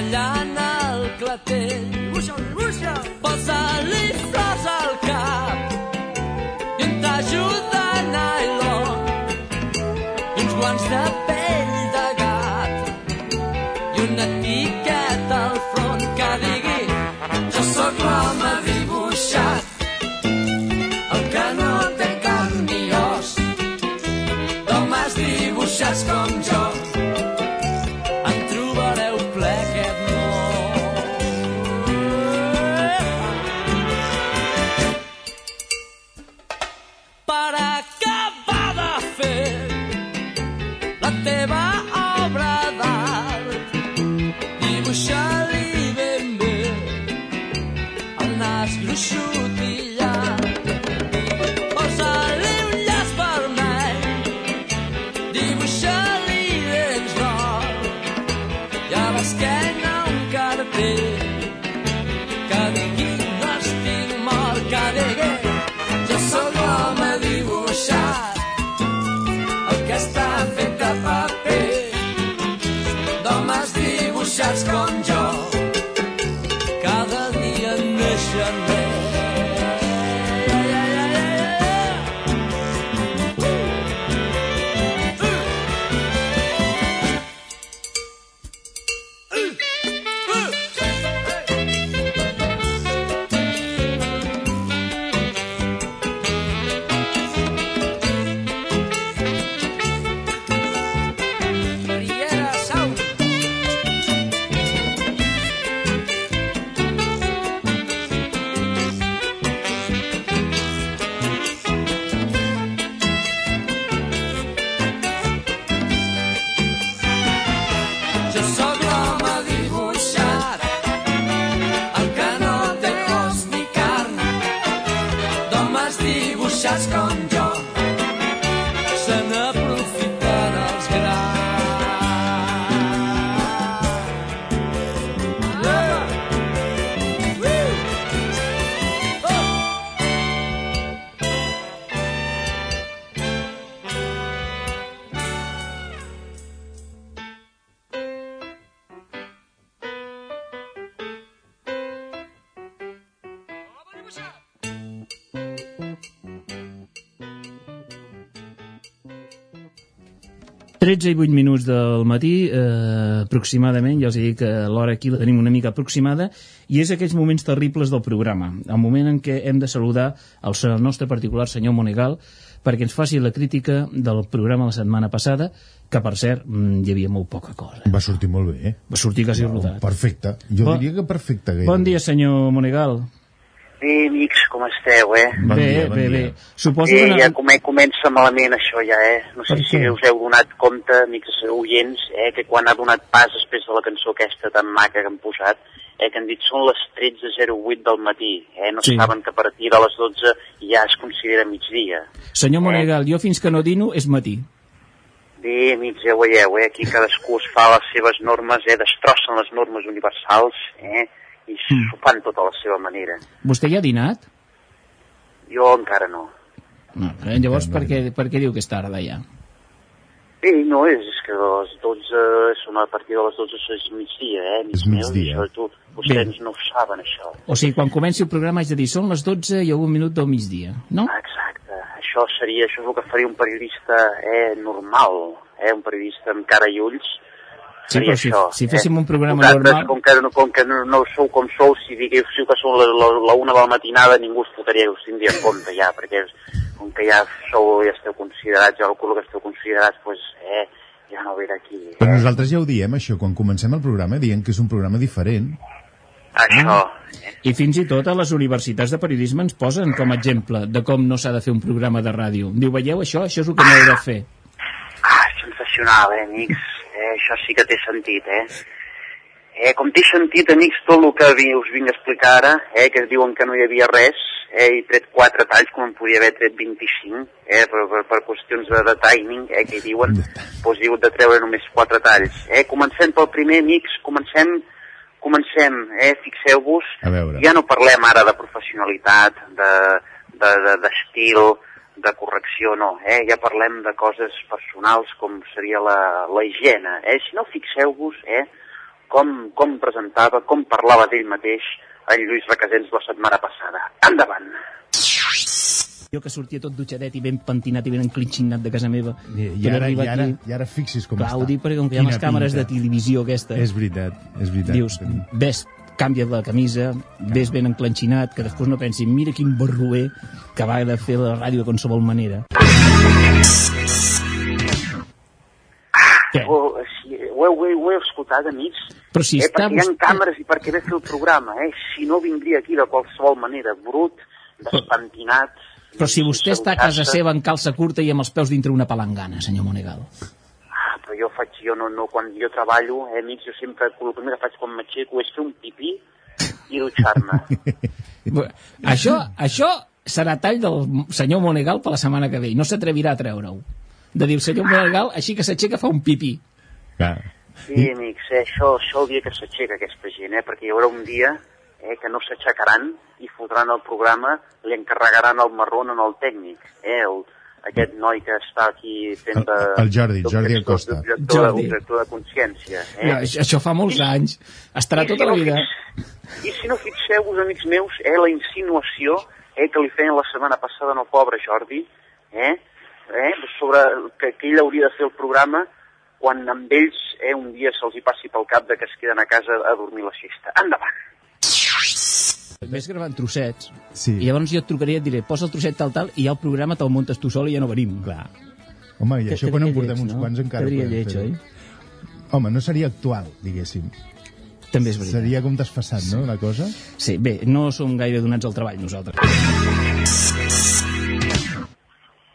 Sense llana al clatell. Per 13 i 8 minuts del matí, eh, aproximadament, ja els he dit que l'hora aquí la tenim una mica aproximada, i és aquells moments terribles del programa, el moment en què hem de saludar el, el nostre particular senyor Monegal, perquè ens faci la crítica del programa la setmana passada, que per cert mm, hi havia molt poca cosa. Va sortir molt bé, eh? Va sortir quasi No, rodat. perfecte. Jo Bon- diria que perfecte. Gairebé. Bon dia, senyor Monegal. Bé, amics, com esteu, eh? Bon bé, dia, bon bé, dia. bé. Suposo eh, que... ja come, comença malament això ja, eh? No sé si us heu donat compte, amics oients, eh, que quan ha donat pas després de la cançó aquesta tan maca que han posat, eh, que han dit són les 13.08 del matí, eh? No Sí. saben que a partir de les 12 ja es considera migdia. Senyor Monegal, jo fins que no dino és matí. Bé, amics, ja ho veieu, eh? Aquí cadascú es fa les seves normes, eh? Destrossen les normes universals, eh? I Mm. s'ho fan tot a la seva manera. Vostè ja ha dinat? Jo encara no. No, eh, llavors per què, per què diu que és tarda ja? Bé, no, és, és que a les 12, són a partir de les 12 és migdia, eh? Mig És migdia. Això, tu, vostès Bé. no ho saben, això. O sigui, quan comenci el programa haig de dir són les 12 i un minut del migdia, no? Exacte. Això seria, això és el que faria un periodista eh, normal, eh? Un periodista amb cara i ulls. Sí, però si- això, si féssim un programa Vosaltres, normal- Com que, no- com que no, no sou com sou, si diguéssiu que sou la, la, la una de la matinada, ningú us fotria, us tindria en compte ja, perquè com que ja sou, ja esteu considerats, ja calculo que esteu considerats, doncs, eh, ja no ve d'aquí. Però nosaltres ja ho diem, això, quan comencem el programa, diem que és un programa diferent. Això, I fins i tot a les universitats de periodisme ens posen com a exemple de com no s'ha de fer un programa de ràdio. Diu, veieu això? Això és el que no heu de fer. Ah, sensacional, eh, amics? Eh, això sí que té sentit, eh? Eh, com té sentit, amics, tot el que us vinc a explicar ara, eh, que diuen que no hi havia res, eh, he tret quatre talls, com en podia haver tret 25, eh, per, per, per qüestions de, de timing, eh, que hi diuen, doncs diu de treure només quatre talls. Eh, comencem pel primer, amics, comencem, comencem, eh, fixeu-vos, ja no parlem ara de professionalitat, de, de, de, d'estil, de correcció, no, eh? ja parlem de coses personals com seria la, la higiene. Eh? Si no, fixeu-vos eh? com, com presentava, com parlava d'ell mateix en Lluís Requesens la setmana passada. Endavant! Jo que sortia tot dutxadet i ben pentinat i ben enclitxinat de casa meva. I, i, ara, i, ara, aquí- I ara fixis com Clar, ho està. dic perquè com que hi ha les càmeres pinta. de televisió aquesta. És veritat, és veritat. Dius, ves, canvia la camisa, ves ben enclenxinat, que després no pensin, mira quin barroer que va de fer la ràdio de qualsevol manera. Què? O, si, ho, heu, ho heu escoltat, amics? Però si eh, està perquè hi ha càmeres i perquè ve fer el programa, eh? Si no vindria aquí de qualsevol manera, brut, despentinat... Però si vostè està a casa seva en calça curta i amb els peus dintre una palangana, senyor Monegal. Ah, jo faig, jo no, no, quan jo treballo, eh, amics, jo sempre, el primer que faig quan m'aixeco és fer un pipí i dutxar-me. Això, això serà tall del senyor Monegal per la setmana que ve i no s'atrevirà a treure-ho. De dir, el senyor Monegal, així que s'aixeca, fa un pipí. Clar. Sí, amics, eh, això, això el dia que s'aixeca aquesta gent, eh, perquè hi haurà un dia eh, que no s'aixecaran i fotran el programa, li encarregaran el marrón en el tècnic, eh, el, aquest noi que està aquí fent de... El Jordi, Jordi Acosta. Director, Jordi. director de consciència. Eh? Ja, això, això fa molts anys. Estarà I si tota la no vida. I si no fixeu-vos, amics meus, eh, la insinuació eh, que li feien la setmana passada al pobre Jordi, eh, eh, sobre que, que ell hauria de fer el programa quan amb ells eh, un dia se'ls hi passi pel cap de que es queden a casa a dormir la siesta. Endavant! Ves gravant trossets, Sí. i llavors jo et trucaria i et diré, posa el trosset tal, tal, i ja el programa te'l muntes tu sol i ja no venim. Clar. Home, i Que- això quan en portem lleig, uns no? quants encara Quedaria podem lleig, fer-ho. oi? Home, no seria actual, diguéssim. També és veritat. Seria com desfassat, no, la cosa? Sí, bé, no som gaire donats al treball, nosaltres.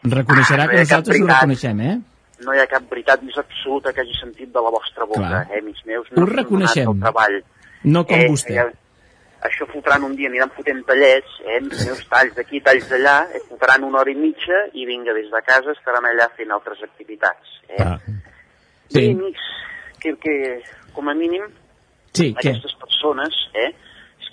Reconeixerà Ah, que nosaltres ho reconeixem, eh? No hi ha cap veritat més absoluta que hagi sentit de la vostra boca, Clar. eh, amics meus. Ho No som reconeixem. al treball. No com eh, vostè. Ja, això fotran un dia, aniran fotent tallets, eh, meus, talls d'aquí, talls d'allà, eh, fotran una hora i mitja i vinga, des de casa estaran allà fent altres activitats. Eh? Ah. Sí. I amics, que, que com a mínim Sí, què? aquestes persones, eh,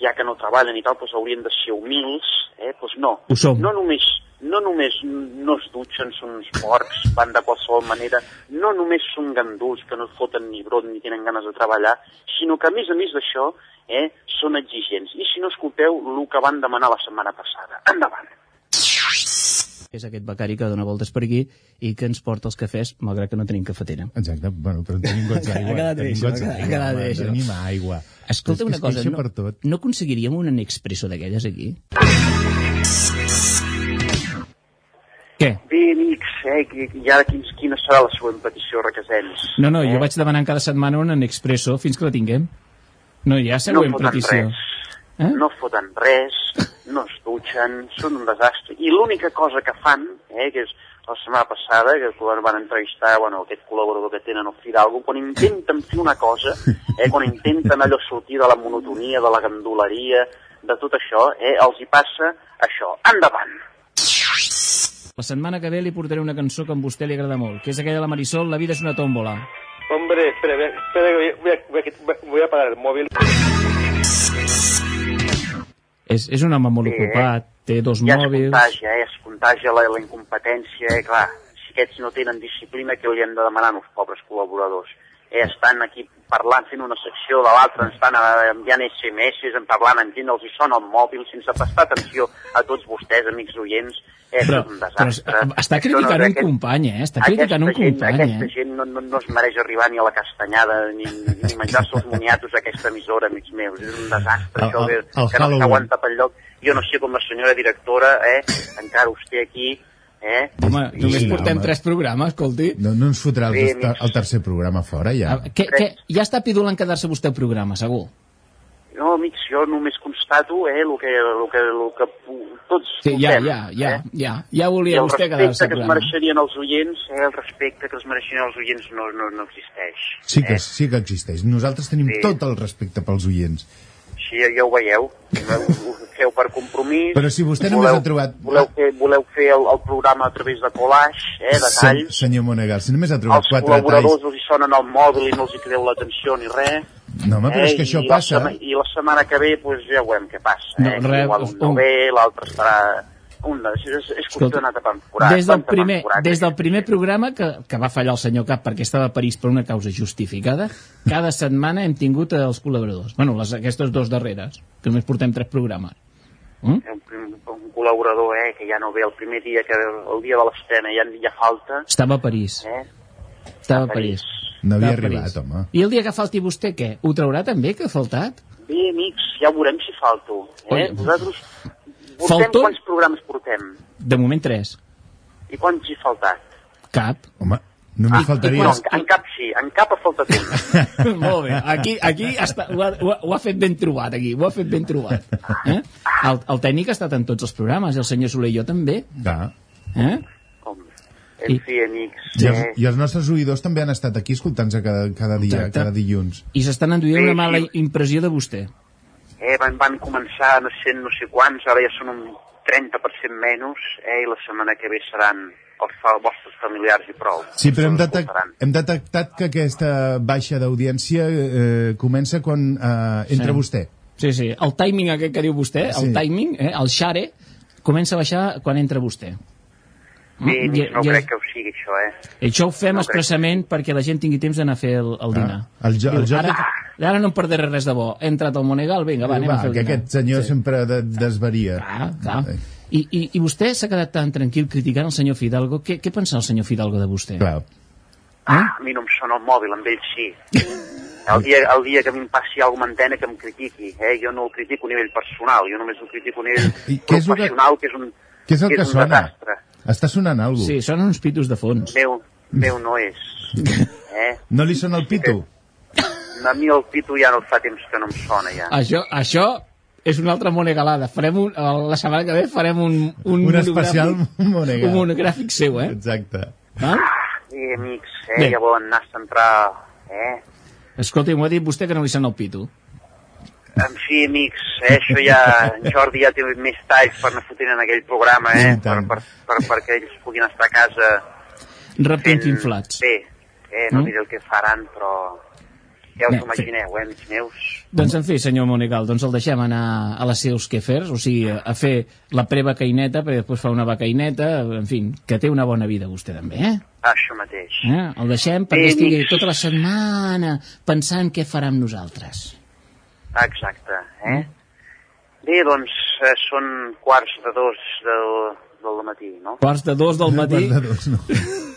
ja que no treballen i tal, doncs haurien de ser humils, eh, doncs no. Ho som. No només, no només no es dutxen, són uns porcs, van de qualsevol manera, no només són ganduls que no es foten ni brot ni tenen ganes de treballar, sinó que a més a més d'això eh, són exigents. I si no escolteu el que van demanar la setmana passada. Endavant. És aquest becari que dona voltes per aquí i que ens porta els cafès, malgrat que no tenim cafetera. Exacte, bueno, però tenim gots d'aigua. Ha quedat bé, tenim això, ha quedat bé, això. Tenim aigua. Escolta És que una cosa, no, per tot. no aconseguiríem una Expresso d'aquelles aquí? Què? Bé, amics, eh, que- i ara quins, quina serà la següent petició, requesens? No, no, jo eh? vaig demanant cada setmana en Expresso fins que la tinguem. No hi ha següent no petició. res. Eh? No foten res, no es dutxen, són un desastre. I l'única cosa que fan, eh, que és la setmana passada, que quan van entrevistar bueno, aquest col·laborador que tenen, el Fidalgo, quan intenten fer una cosa, eh, quan intenten allò sortir de la monotonia, de la ganduleria, de tot això, eh, els hi passa això. Endavant! La setmana que ve li portaré una cançó que a vostè li agrada molt, que és aquella de la Marisol, La vida és una tómbola. Hombre, espera, espera, que voy a, voy a- voy a- voy a apagar el móvil. És, és un home molt Sí, ocupat, té dos Ja es mòbils... contagia, eh? es contagia la, la incompetència, eh? clar, si aquests no tenen disciplina, què li hem de demanar als pobres col·laboradors? Eh, estan aquí parlant, fent una secció de l'altra, ens estan eh, enviant SMS, en parlant amb gent, els hi sona el mòbil, sense prestar atenció a tots vostès, amics oients, Però, és un però es- desastre. està Això criticant no- un aquest- company, eh? Està criticant un aquesta gent, company, Aquesta eh? gent no, no, no es mereix arribar ni a la castanyada ni, ni menjar-se els moniatos a aquesta emissora, amics meus. És un desastre, El- això el- el que no Halloween. s'aguanta pel lloc. Jo no sé com la senyora directora, eh, encara us té aquí, eh? Home, només Sí, portem home. tres programes, escolti. No, no ens fotrà el, Sí, el tercer programa fora, ja. Ah, Què, què, ja està pidulant quedar-se vostè al programa, segur. No, amics, jo només constato eh, el que, el que, el que tots Sí, ja, portem, ja, ja, eh? ja. Ja volia el vostè respecte quedar-se al que es mereixerien els oients, eh, el respecte que es mereixerien els oients no, no, no existeix. Sí que, sí que existeix. Nosaltres tenim Sí. tot el respecte pels oients. Sí, ja ho veieu. Ho feu per compromís. Però si vostè només voleu, ha trobat- Voleu fer, voleu fer el, el programa a través de collage, eh, de Sen, talls. senyor Monegal, si només ha trobat Els quatre col·laboradors talls... els hi sonen al mòbil i no els hi crideu l'atenció ni res. No, home, però és que i això la passa. sema- I la setmana que ve, doncs ja veurem què passa. No, eh? res, Igual un- no ve, l'altre estarà... Un, és, és, és qüestió d'anar tapant forats. Des del, primer, forats. des del primer programa que, que va fallar el senyor Cap perquè estava a París per una causa justificada, cada setmana hem tingut els col·laboradors. Bueno, les, aquestes dos darreres, que només portem tres programes. Mm? un, un, un col·laborador eh, que ja no ve el primer dia, que el dia de l'estrena ja, ja falta. Estava a París. Eh? Estava a París. No havia arribat, home. I el dia que falti vostè, què? Ho traurà també, que ha faltat? Bé, amics, ja veurem si falto. Eh? Oi. Vosaltres portem Falto? quants programes portem? De moment tres. I quants hi ha faltat? Cap. Home, només faltaria... No, en, en cap sí, en cap ha faltat un. Molt bé, aquí, aquí està, ho, ha, ho, ha, fet ben trobat, aquí, ho ha fet ben trobat. Eh? El, el tècnic ha estat en tots els programes, i el senyor Soler i jo també. Clar. Eh? En fi, amics, I els, eh? I els nostres oïdors també han estat aquí escoltant-se cada, cada dia, Exacte. cada dilluns. I s'estan enduint Sí, una mala sí. impressió de vostè. Eh? Van, van començar no sé, no sé quants, ara ja són un 30% menys, eh? i la setmana que ve seran els vostres familiars i prou. Sí, però hem, escoltaran. hem detectat que aquesta baixa d'audiència eh, comença quan eh, entra Sí. vostè. Sí, sí, el timing aquest que diu vostè, el Sí. timing, eh, el xare, comença a baixar quan entra vostè. Sí, Mm, i- no i- crec que ho sigui això, eh? Això ho fem No no crec. expressament perquè la gent tingui temps d'anar a fer el, el dinar. Ah, el jo- el Jordi- ara, ara no em perdré res de bo. He entrat al Monegal, vinga, va, anem va, a fer el que aquest senyor sempre de, desvaria. Ah, clar. I, i, I vostè s'ha quedat tan tranquil criticant el senyor Fidalgo. Què, què pensa el senyor Fidalgo de vostè? Clar. Ah, a mi no em sona el mòbil, amb ell sí. El dia, el dia que a mi em passi alguna antena que em critiqui, eh? jo no el critico a nivell personal, jo només el critico a nivell I què és el que- professional, que és un, Què és el que que és un sona? desastre. Està sonant alguna Sí, sonen uns pitos de fons. Meu, meu no és. Eh? No li sona el pito? A mi el pito ja no fa temps que no em sona, ja. Això, això és una altra monegalada. Farem un, la setmana que ve farem un, un, Un especial monegal. Un monogràfic seu, eh? Exacte. Val? Eh, amics, eh, Bé. ja volen anar a centrar... Eh? Escolti, m'ho ha dit vostè que no li sona el pito. En fi, amics, eh, això ja... En Jordi ja té més talls per anar fotent en aquell programa, eh? Per, per, per, perquè ells puguin estar a casa Repent inflats. bé. Eh, no Mm. diré el que faran, però... Ja us Bé, ho imagineu, eh, amics meus? Doncs en fi, senyor Monegal, doncs el deixem anar a les seus quefers, o sigui, a fer la prevacaineta, perquè després fa una vacaineta, en fi, que té una bona vida vostè també, eh? Això mateix. eh? El deixem perquè Bé, estigui amics. tota la setmana pensant què farà amb nosaltres. Exacte, eh? Bé, doncs eh, són quarts de dos del, del matí, no? Quarts de dos del matí... Quart de dos, no.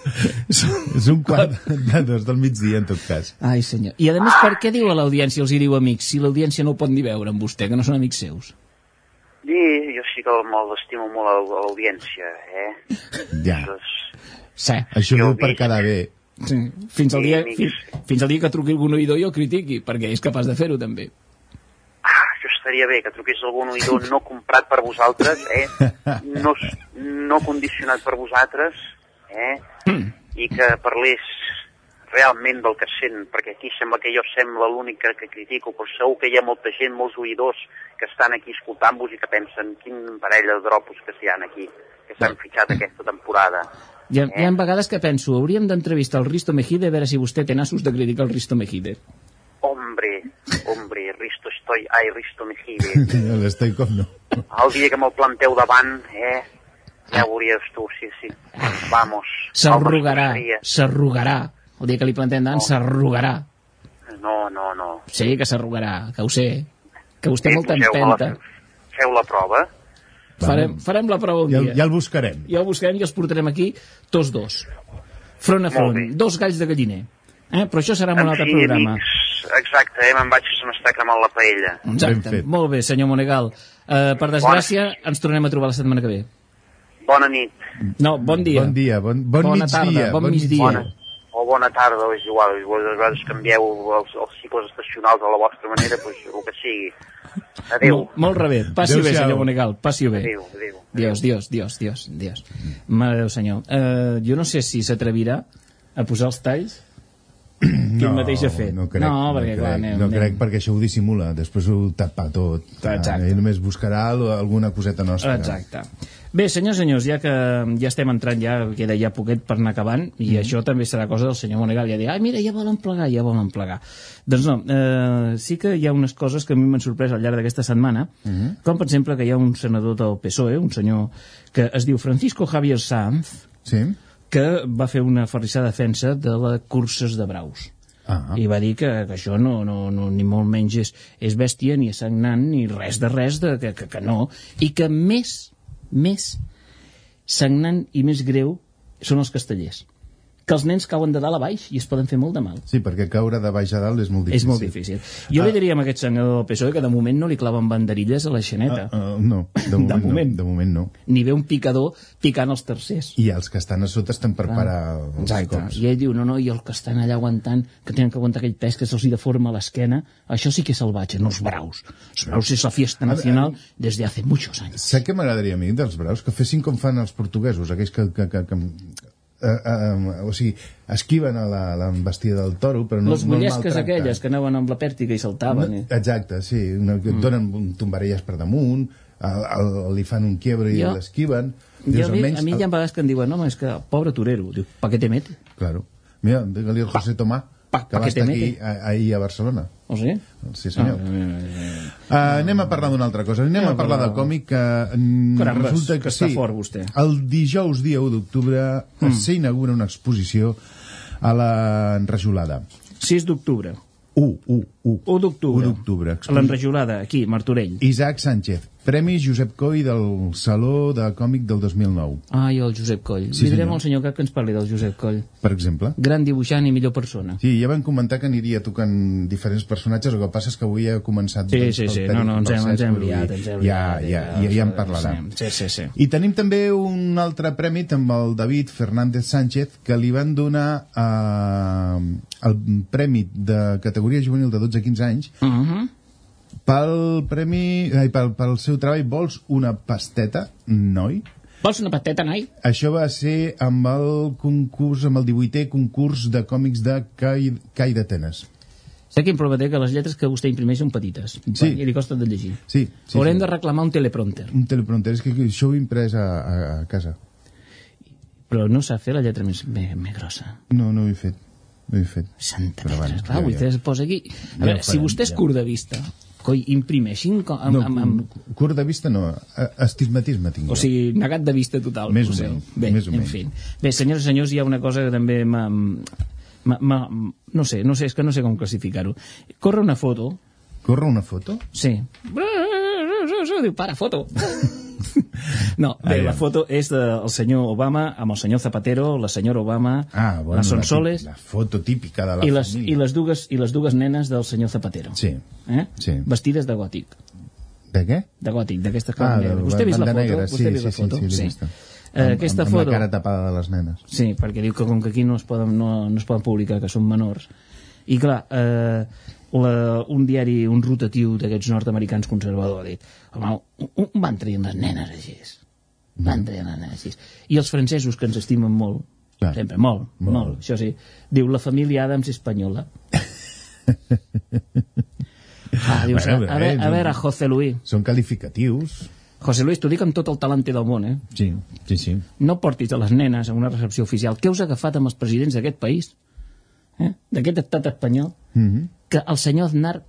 és un quart de dos del migdia, en tot cas. Ai, senyor. I, a més, per què diu a l'audiència, els hi diu amics, si l'audiència no ho pot ni veure amb vostè, que no són amics seus? Bé, jo sí que molt estimo molt a l'audiència, eh? Ja. Sí. Això ho diu per quedar bé. Sí. Fins, al Sí, dia, fins, fins al dia que truqui algun oïdor i el critiqui, perquè és capaç de fer-ho també. Estaria bé, que truqués algun oïdor no comprat per vosaltres, eh? No, no condicionat per vosaltres, eh? I que parlés realment del que sent, perquè aquí sembla que jo sembla l'únic que, que critico, però segur que hi ha molta gent, molts oïdors que estan aquí escoltant-vos i que pensen quin parell de dropos que s'hi ha aquí, que s'han fitxat aquesta temporada. Hi ha, hi ha vegades que penso, hauríem d'entrevistar el Risto Mejide a veure si vostè té nassos de criticar el Risto Mejide. Hombre, hombre, Risto estoy, ai, Risto Mejide. L'Stoikov no. El dia que me'l planteu davant, eh, ja ho veuries tu, sí, sí. Vamos. S'arrugarà, s'arrugarà. El dia que li plantem davant, s'arrugarà. No, no, no. Sí que s'arrugarà, que ho sé. Que vostè Sí, molta empenta. la- Feu la prova. Farem, farem la prova un Ja, dia. ja el buscarem. Ja el buscarem i els portarem aquí tots dos. Front a front. Dos galls de galliner. Eh? Però això serà en un altre programa. amics, exacte, eh, me'n vaig que se m'està cremant la paella. Exacte. Molt bé, senyor Monegal. Uh, per desgràcia, ens tornem a trobar la setmana que ve. Bona nit. No, bon dia. Bon dia, bon, bon Bona migdia. tarda, bon migdia. Bona, o bona tarda, o és igual. A vegades canvieu els, els cicles estacionals a la vostra manera, doncs el que sigui. Adéu. Molt, molt rebé. Passi-ho bé, senyor Monegal. Passi-ho bé. Adéu, adéu. Dios, Dios, Dios, Dios, Dios. Mare de Déu, senyor. Uh, jo no sé si s'atrevirà a posar els talls que ell mateix ha fet. No crec, no, perquè, crec, clar, anem, no anem. crec perquè això ho dissimula, després ho tapa tot. Exacte. Ell només buscarà al- alguna coseta nostra. Exacte. Bé, senyors, senyors, ja que ja estem entrant, ja queda ja poquet per anar acabant, i Mm. això també serà cosa del senyor Monegal, ja dir, ai, mira, ja volen plegar, ja volen plegar. Doncs no, eh, sí que hi ha unes coses que a mi m'han sorprès al llarg d'aquesta setmana, Mhm. com per exemple que hi ha un senador del PSOE, un senyor que es diu Francisco Javier Sanz, sí? Que va fer una ferrissada defensa de les curses de braus. Ah. I va dir que, que això no, no, no, ni molt menys és, és bèstia, ni és sagnant, ni res de res, de, que, que, que no. I que més, més sagnant i més greu són els castellers. Que els nens cauen de dalt a baix i es poden fer molt de mal. Sí, perquè caure de baix a dalt és molt difícil. És molt difícil. Jo Ah. li diria a aquest senador del PSOE que de moment no li claven banderilles a la xaneta. Uh, no, de moment, De moment. no. De moment no. Ni ve un picador picant els tercers. I els que estan a sota estan per parar els Exacte. cops. I ell diu, no, no, i els que estan allà aguantant, que tenen que aguantar aquell pes que se'ls deforma l'esquena, això sí que és salvatge, no els braus. Els braus és la fiesta nacional des de hace muchos años. Saps què m'agradaria a mi dels braus? Que fessin com fan els portuguesos, aquells que... que, que, que eh, eh, o sigui, esquiven a l'embestida del toro, però no, Les no el mullesques aquelles que anaven amb la pèrtiga i saltaven. No, exacte, sí, que et donen tombarelles per damunt, el, el, li fan un quiebre i l'esquiven. A, mi, almenys a mi hi ha vegades que em diuen, no, és que pobre torero, diu, pa què te mete? Claro. Mira, digue-li al José Tomà, que pa va estar aquí ahir a Barcelona. O sí? Sí, senyor. Ah, Uh, anem a parlar d'una altra cosa. Anem a parlar del còmic que mm, Carambes, resulta que està fort, vostè. El dijous, dia 1 d'octubre, Mm. s'inaugura una exposició a l'Enrajolada. 6 d'octubre. 1, 1, 1. 1 d'octubre. 1 d'octubre. A l'enrajolada, aquí, Martorell. Isaac Sánchez, Premi Josep Coll del Saló de Còmic del 2009. Ai, el Josep Coll. Sí, Li direm senyor. al senyor Cap que ens parli del Josep Coll. Per exemple. Gran dibuixant i millor persona. Sí, ja van comentar que aniria tocant diferents personatges, el que passa és que avui ha començat... Sí, doncs, sí, sí, no, no, ens hem, ens hem vull ens hem dir, ja, liat. ja, ja, ja en parlarà. Sí, sí, sí. I tenim també un altre premi amb el David Fernández Sánchez que li van donar eh, el premi de categoria juvenil de 12 a 15 anys Uh -huh. pel premi ai, pel, pel seu treball Vols una pasteta, noi? Vols una pateta, noi? Això va ser amb el concurs, amb el 18è concurs de còmics de Cai, Cai d'Atenes. Sé quin problema té que les lletres que vostè imprimeix són petites Sí. i li costa de llegir. Sí, sí, Haurem sí. de reclamar un teleprompter, Un teleprompter, és que això ho he imprès a, a, a casa. però no sap fer la lletra més, més, més grossa. No, no ho he fet. Ho he fet. Santa Però bueno, clar, ja. es posa aquí... A Ja veure, ho si farem, vostè és ja. curt de vista, coi, imprimeixin com, amb, No, amb, amb, curt de vista no, astigmatisme tinc. O sigui, negat de vista total. Més o potser. menys, Bé, més o en menys. fi. Bé, senyors i senyors, hi ha una cosa que també m'ha... No sé, no sé, és que no sé com classificar-ho. Corre una foto... Corre una foto? Sí. Diu, para, foto. No, bé, la foto és del senyor Obama amb el senyor Zapatero, la senyora Obama, Ah, bueno, la Sonsoles La, foto típica de la i les, família. i, les dues, i les dues nenes del senyor Zapatero. Sí, Eh? sí. Vestides de gòtic. De què? De gòtic, d'aquesta Ah, de. Vostè ha vist la foto? negra, Vostè sí, sí, la sí, foto? sí, l'he vista. Eh, Amb- aquesta amb, foto... Amb la cara tapada de les nenes. Sí, perquè diu que com que aquí no es poden, no, no es poden publicar, que són menors. I clar, eh, la, un diari, un rotatiu d'aquests nord-americans conservador ha dit, home, on van traient les nenes així? Van traient les nenes així. I els francesos, que ens estimen molt, Clar. sempre, molt, Molt. molt, això sí, diu, la família Adams espanyola. ah, dius, Bueno, a, a, veure, a veure, José Luis. Són qualificatius. José Luis, t'ho dic amb tot el talent del món, eh? Sí, sí, sí. no portis a les nenes a una recepció oficial. Què us ha agafat amb els presidents d'aquest país? Eh? D'aquest estat espanyol? Mm -hmm. Que el senyor Aznar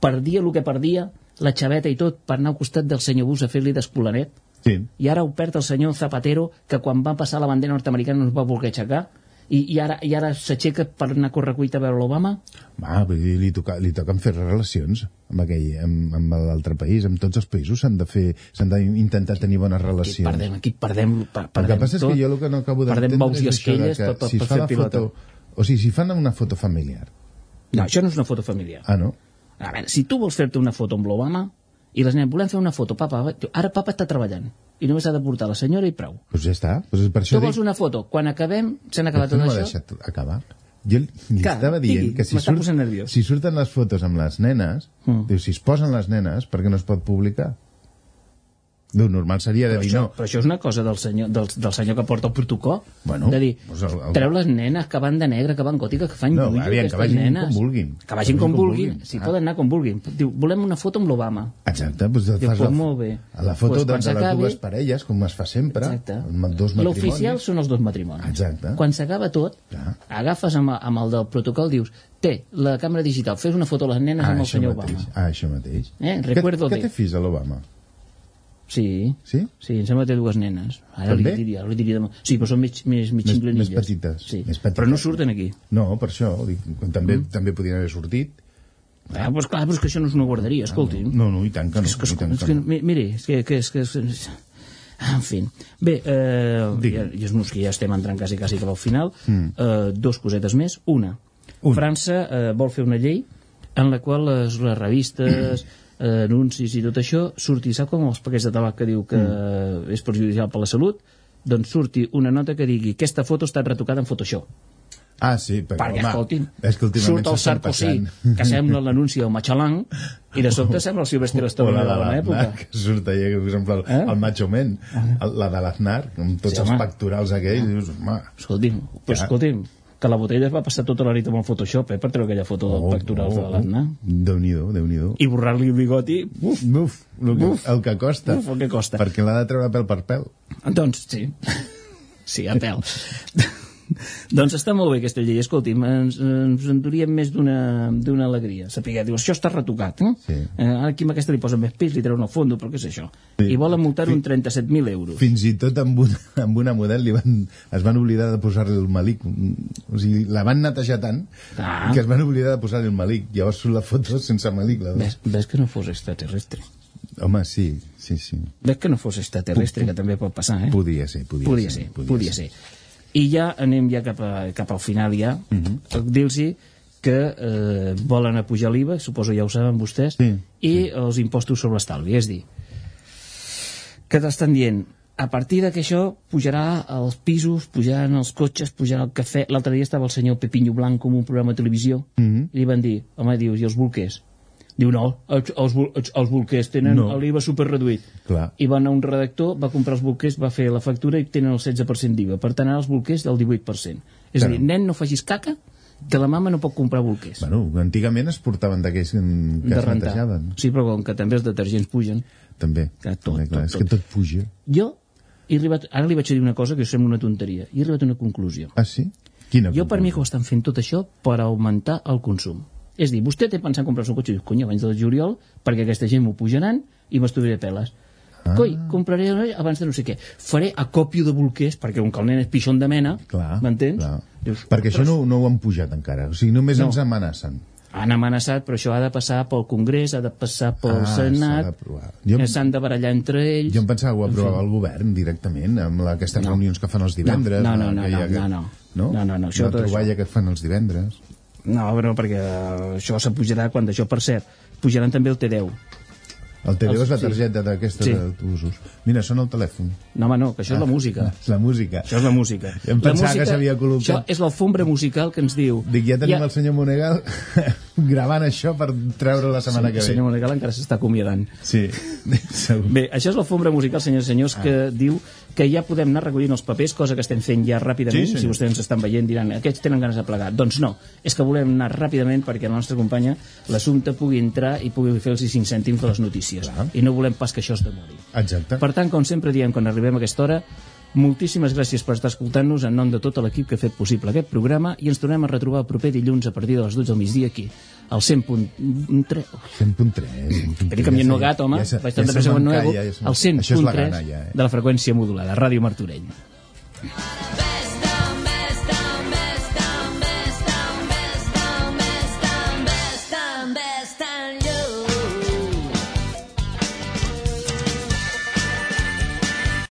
perdia el que perdia, la xaveta i tot, per anar al costat del senyor Bush a fer-li d'escolanet. Sí. I ara ho perd el senyor Zapatero, que quan va passar la bandera nord-americana no es va voler aixecar, i, i ara, i ara s'aixeca per anar a correcuita a veure l'Obama? Va, vull dir, li, toca, li toquen fer relacions amb, aquell, amb, amb l'altre país. Amb tots els països s'han de fer, s'han d'intentar tenir bones Aquí relacions. perdem, aquí perdem, per, el perdem que passa és tot. que jo el que no acabo d'entendre és això de esquelles que per, per, si es fa la pilota. foto... O sigui, si fan una foto familiar... No, això no és una foto familiar. Ah, no? A veure, si tu vols fer-te una foto amb l'Obama i les nenes volem fer una foto, papa, ara papa està treballant i només ha de portar la senyora i prou. Doncs pues ja està. Pues per això Tu vols dic... una foto, quan acabem, s'han acabat tot tu no m'ha això? deixat acabar. Jo li Clar, estava dient digui, que si, nerviós. si surten les fotos amb les nenes, Mm. diu, si es posen les nenes, per què no es pot publicar? Diu, normal seria de Però dir això, no. però això és una cosa del senyor, del, del senyor que porta el protocol. Bueno, de dir, doncs el- el- treu les nenes que van de negre, que van gòtica, que fan No, lluio, aviam, que vagin nenes. com vulguin. Que vagin com vulguin. Si Ah. poden anar com vulguin. Diu, volem una foto amb l'Obama. Exacte, doncs Diu, fas pues la, molt bé. a la foto Pues de, de les dues parelles, com es fa sempre, Exacte. amb dos matrimonis. L'oficial són els dos matrimonis. Exacte. Quan s'acaba tot, Clar. agafes amb, amb el del protocol, dius, té, la càmera digital, fes una foto a les nenes Ah, amb el senyor mateix. Obama. Ah, això mateix. Eh, recuerdo què, què té fills a l'Obama? Sí. Sí? Sí, em sembla que té dues nenes. Ara També? li diria, li diria... de- Sí, però són més, més, més Més, més petites. Sí. Més petites. Però no surten aquí. No, per això. Dic, també, mm. també podien haver sortit. Ah, doncs clar, però és que això no és una guarderia, escolti. No, no, i tant que no. És que, i tant és que que, no. mi- miri, és que, que, és que, és, en fi. Bé, eh, ja, ja, que ja estem entrant quasi, quasi cap al final. Mm. Eh, dos cosetes més. Una, França eh, vol fer una llei en la qual les, les revistes, eh, anuncis i tot això surti, sap com els paquets de tabac que diu que Mm. és perjudicial per la salut? Doncs surti una nota que digui aquesta foto ha estat retocada en Photoshop. Ah, sí, però, Perquè, home, escoltin, és que últimament surt el Sarkozy, passant. que sembla l'anunci del Machalang, i de sobte sembla el Silvestre Stallone de de bona l'Aznar, època. que surt allà, per exemple, el, Eh? el Macho Man, el, la de l'Aznar, amb tots Sí, els home. pectorals aquells, i dius, home... Escolti'm, pues, Ja. escolti'm, que la botella es va passar tota la nit amb el Photoshop, eh, per treure aquella foto Oh, del pectoral de l'Aznar. Déu-n'hi-do, déu nhi déu I borrar-li el bigoti, uf, Uf, el que, Uf. el que costa. Uf, el que costa. Perquè l'ha de treure pèl per pèl. Doncs sí, sí, a pèl. doncs està molt bé aquesta llei, escolti'm, ens, ens en duríem més d'una alegria. Sapigueu, diu, això està retocat, eh? Sí. eh ara aquí amb aquesta li posen més pis, li treuen el fondo, però què és això? Sí. I volen multar un 37.000 euros. Fins i tot amb una, amb una model li van, es van oblidar de posar-li el malic. O sigui, la van netejar tant Ah. que es van oblidar de posar-li el malic. Llavors surt la foto sense malic. La Ves, ves que no fos extraterrestre. Home, sí, sí, sí. Ves que no fos extraterrestre, que també pot passar, eh? Podia ser, podia, Podia ser, podia, podia ser. I ja anem ja cap, a, cap al final ja. Uh Mhm. -huh. Dir-los que eh, volen apujar l'IVA, suposo ja ho saben vostès, sí, i els impostos sobre l'estalvi. És dir, que t'estan dient a partir de que això pujarà els pisos, pujaran els cotxes, pujarà el cafè... L'altre dia estava el senyor Pepinho Blanco en un programa de televisió Mhm. i li van dir, home, dius, i els bolquers? Diu, no, els, els, els, els bolquers tenen No. l'IVA superreduït. Clar. I va anar un redactor, va comprar els bolquers, va fer la factura i tenen el 16% d'IVA. Per tant, ara els bolquers del 18%. És a dir, nen, no facis caca, que la mama no pot comprar bolquers. Bueno, antigament es portaven d'aquells que de es netejaven. Sí, però com que també els detergents pugen. També. Que tot, també clar, tot, és tot. que tot puja. Jo he arribat, ara li vaig dir una cosa que sembla una tonteria. He arribat a una conclusió. Ah, sí? Quina Jo per mi que ho estan fent tot això per augmentar el consum. És a dir, vostè té pensat comprar-se un cotxe i diu, cony, abans del juliol, perquè aquesta gent m'ho pujaran i m'estudiaré peles. Ah. Coi, compraré abans de no sé què. Faré acòpio de bolquers, perquè com que el nen és pixon de mena, m'entens? Dius, Perquè això no, no ho han pujat encara. O sigui, només No. ens amenacen. Han amenaçat, però això ha de passar pel Congrés, ha de passar pel Ah, Senat, s'han de barallar entre ells... Jo em pensava que ho aprovava el govern directament, amb la, aquestes No. reunions que fan els divendres. No, no, no, que hi ha no, aquest- no, no. no. No, no, no, això la tot troballa això. que fan els divendres. No, però perquè això s'apujarà quan d'això, per cert, pujaran també el T10. El TDO Els- és la sí. targeta d'aquestes Sí. d'autobusos. Mira, sona el telèfon. No, home, no, que això és la Ah, música. És la música. Això és la música. Em la pensava que s'havia col·locat. Això és l'alfombra musical que ens diu... Dic, ja tenim el senyor Monegal gravant això per treure la setmana sí, que el ve. senyor Monegal encara s'està acomiadant. Sí, segur. Bé, això és l'alfombra musical, senyors i senyors, que diu que ja podem anar recollint els papers, cosa que estem fent ja ràpidament. Sí, senyor. si vostès ens estan veient diran, aquests tenen ganes de plegar. Doncs no, és que volem anar ràpidament perquè la nostra companya, l'assumpte, pugui entrar i pugui fer els 5 cèntims de les notícies. I no volem pas que això es demori. Exacte. Per tant, com sempre diem quan arribem a aquesta hora, moltíssimes gràcies per estar escoltant-nos en nom de tot l'equip que ha fet possible aquest programa i ens tornem a retrobar el proper dilluns a partir de les 12 del migdia aquí, al 100.3 100.3. Estic canviant no gat, home, se- vaig tan de pressa quan no ja se- al Això és la 100.3 gana, ja, eh? de la freqüència modulada, Ràdio Martorell.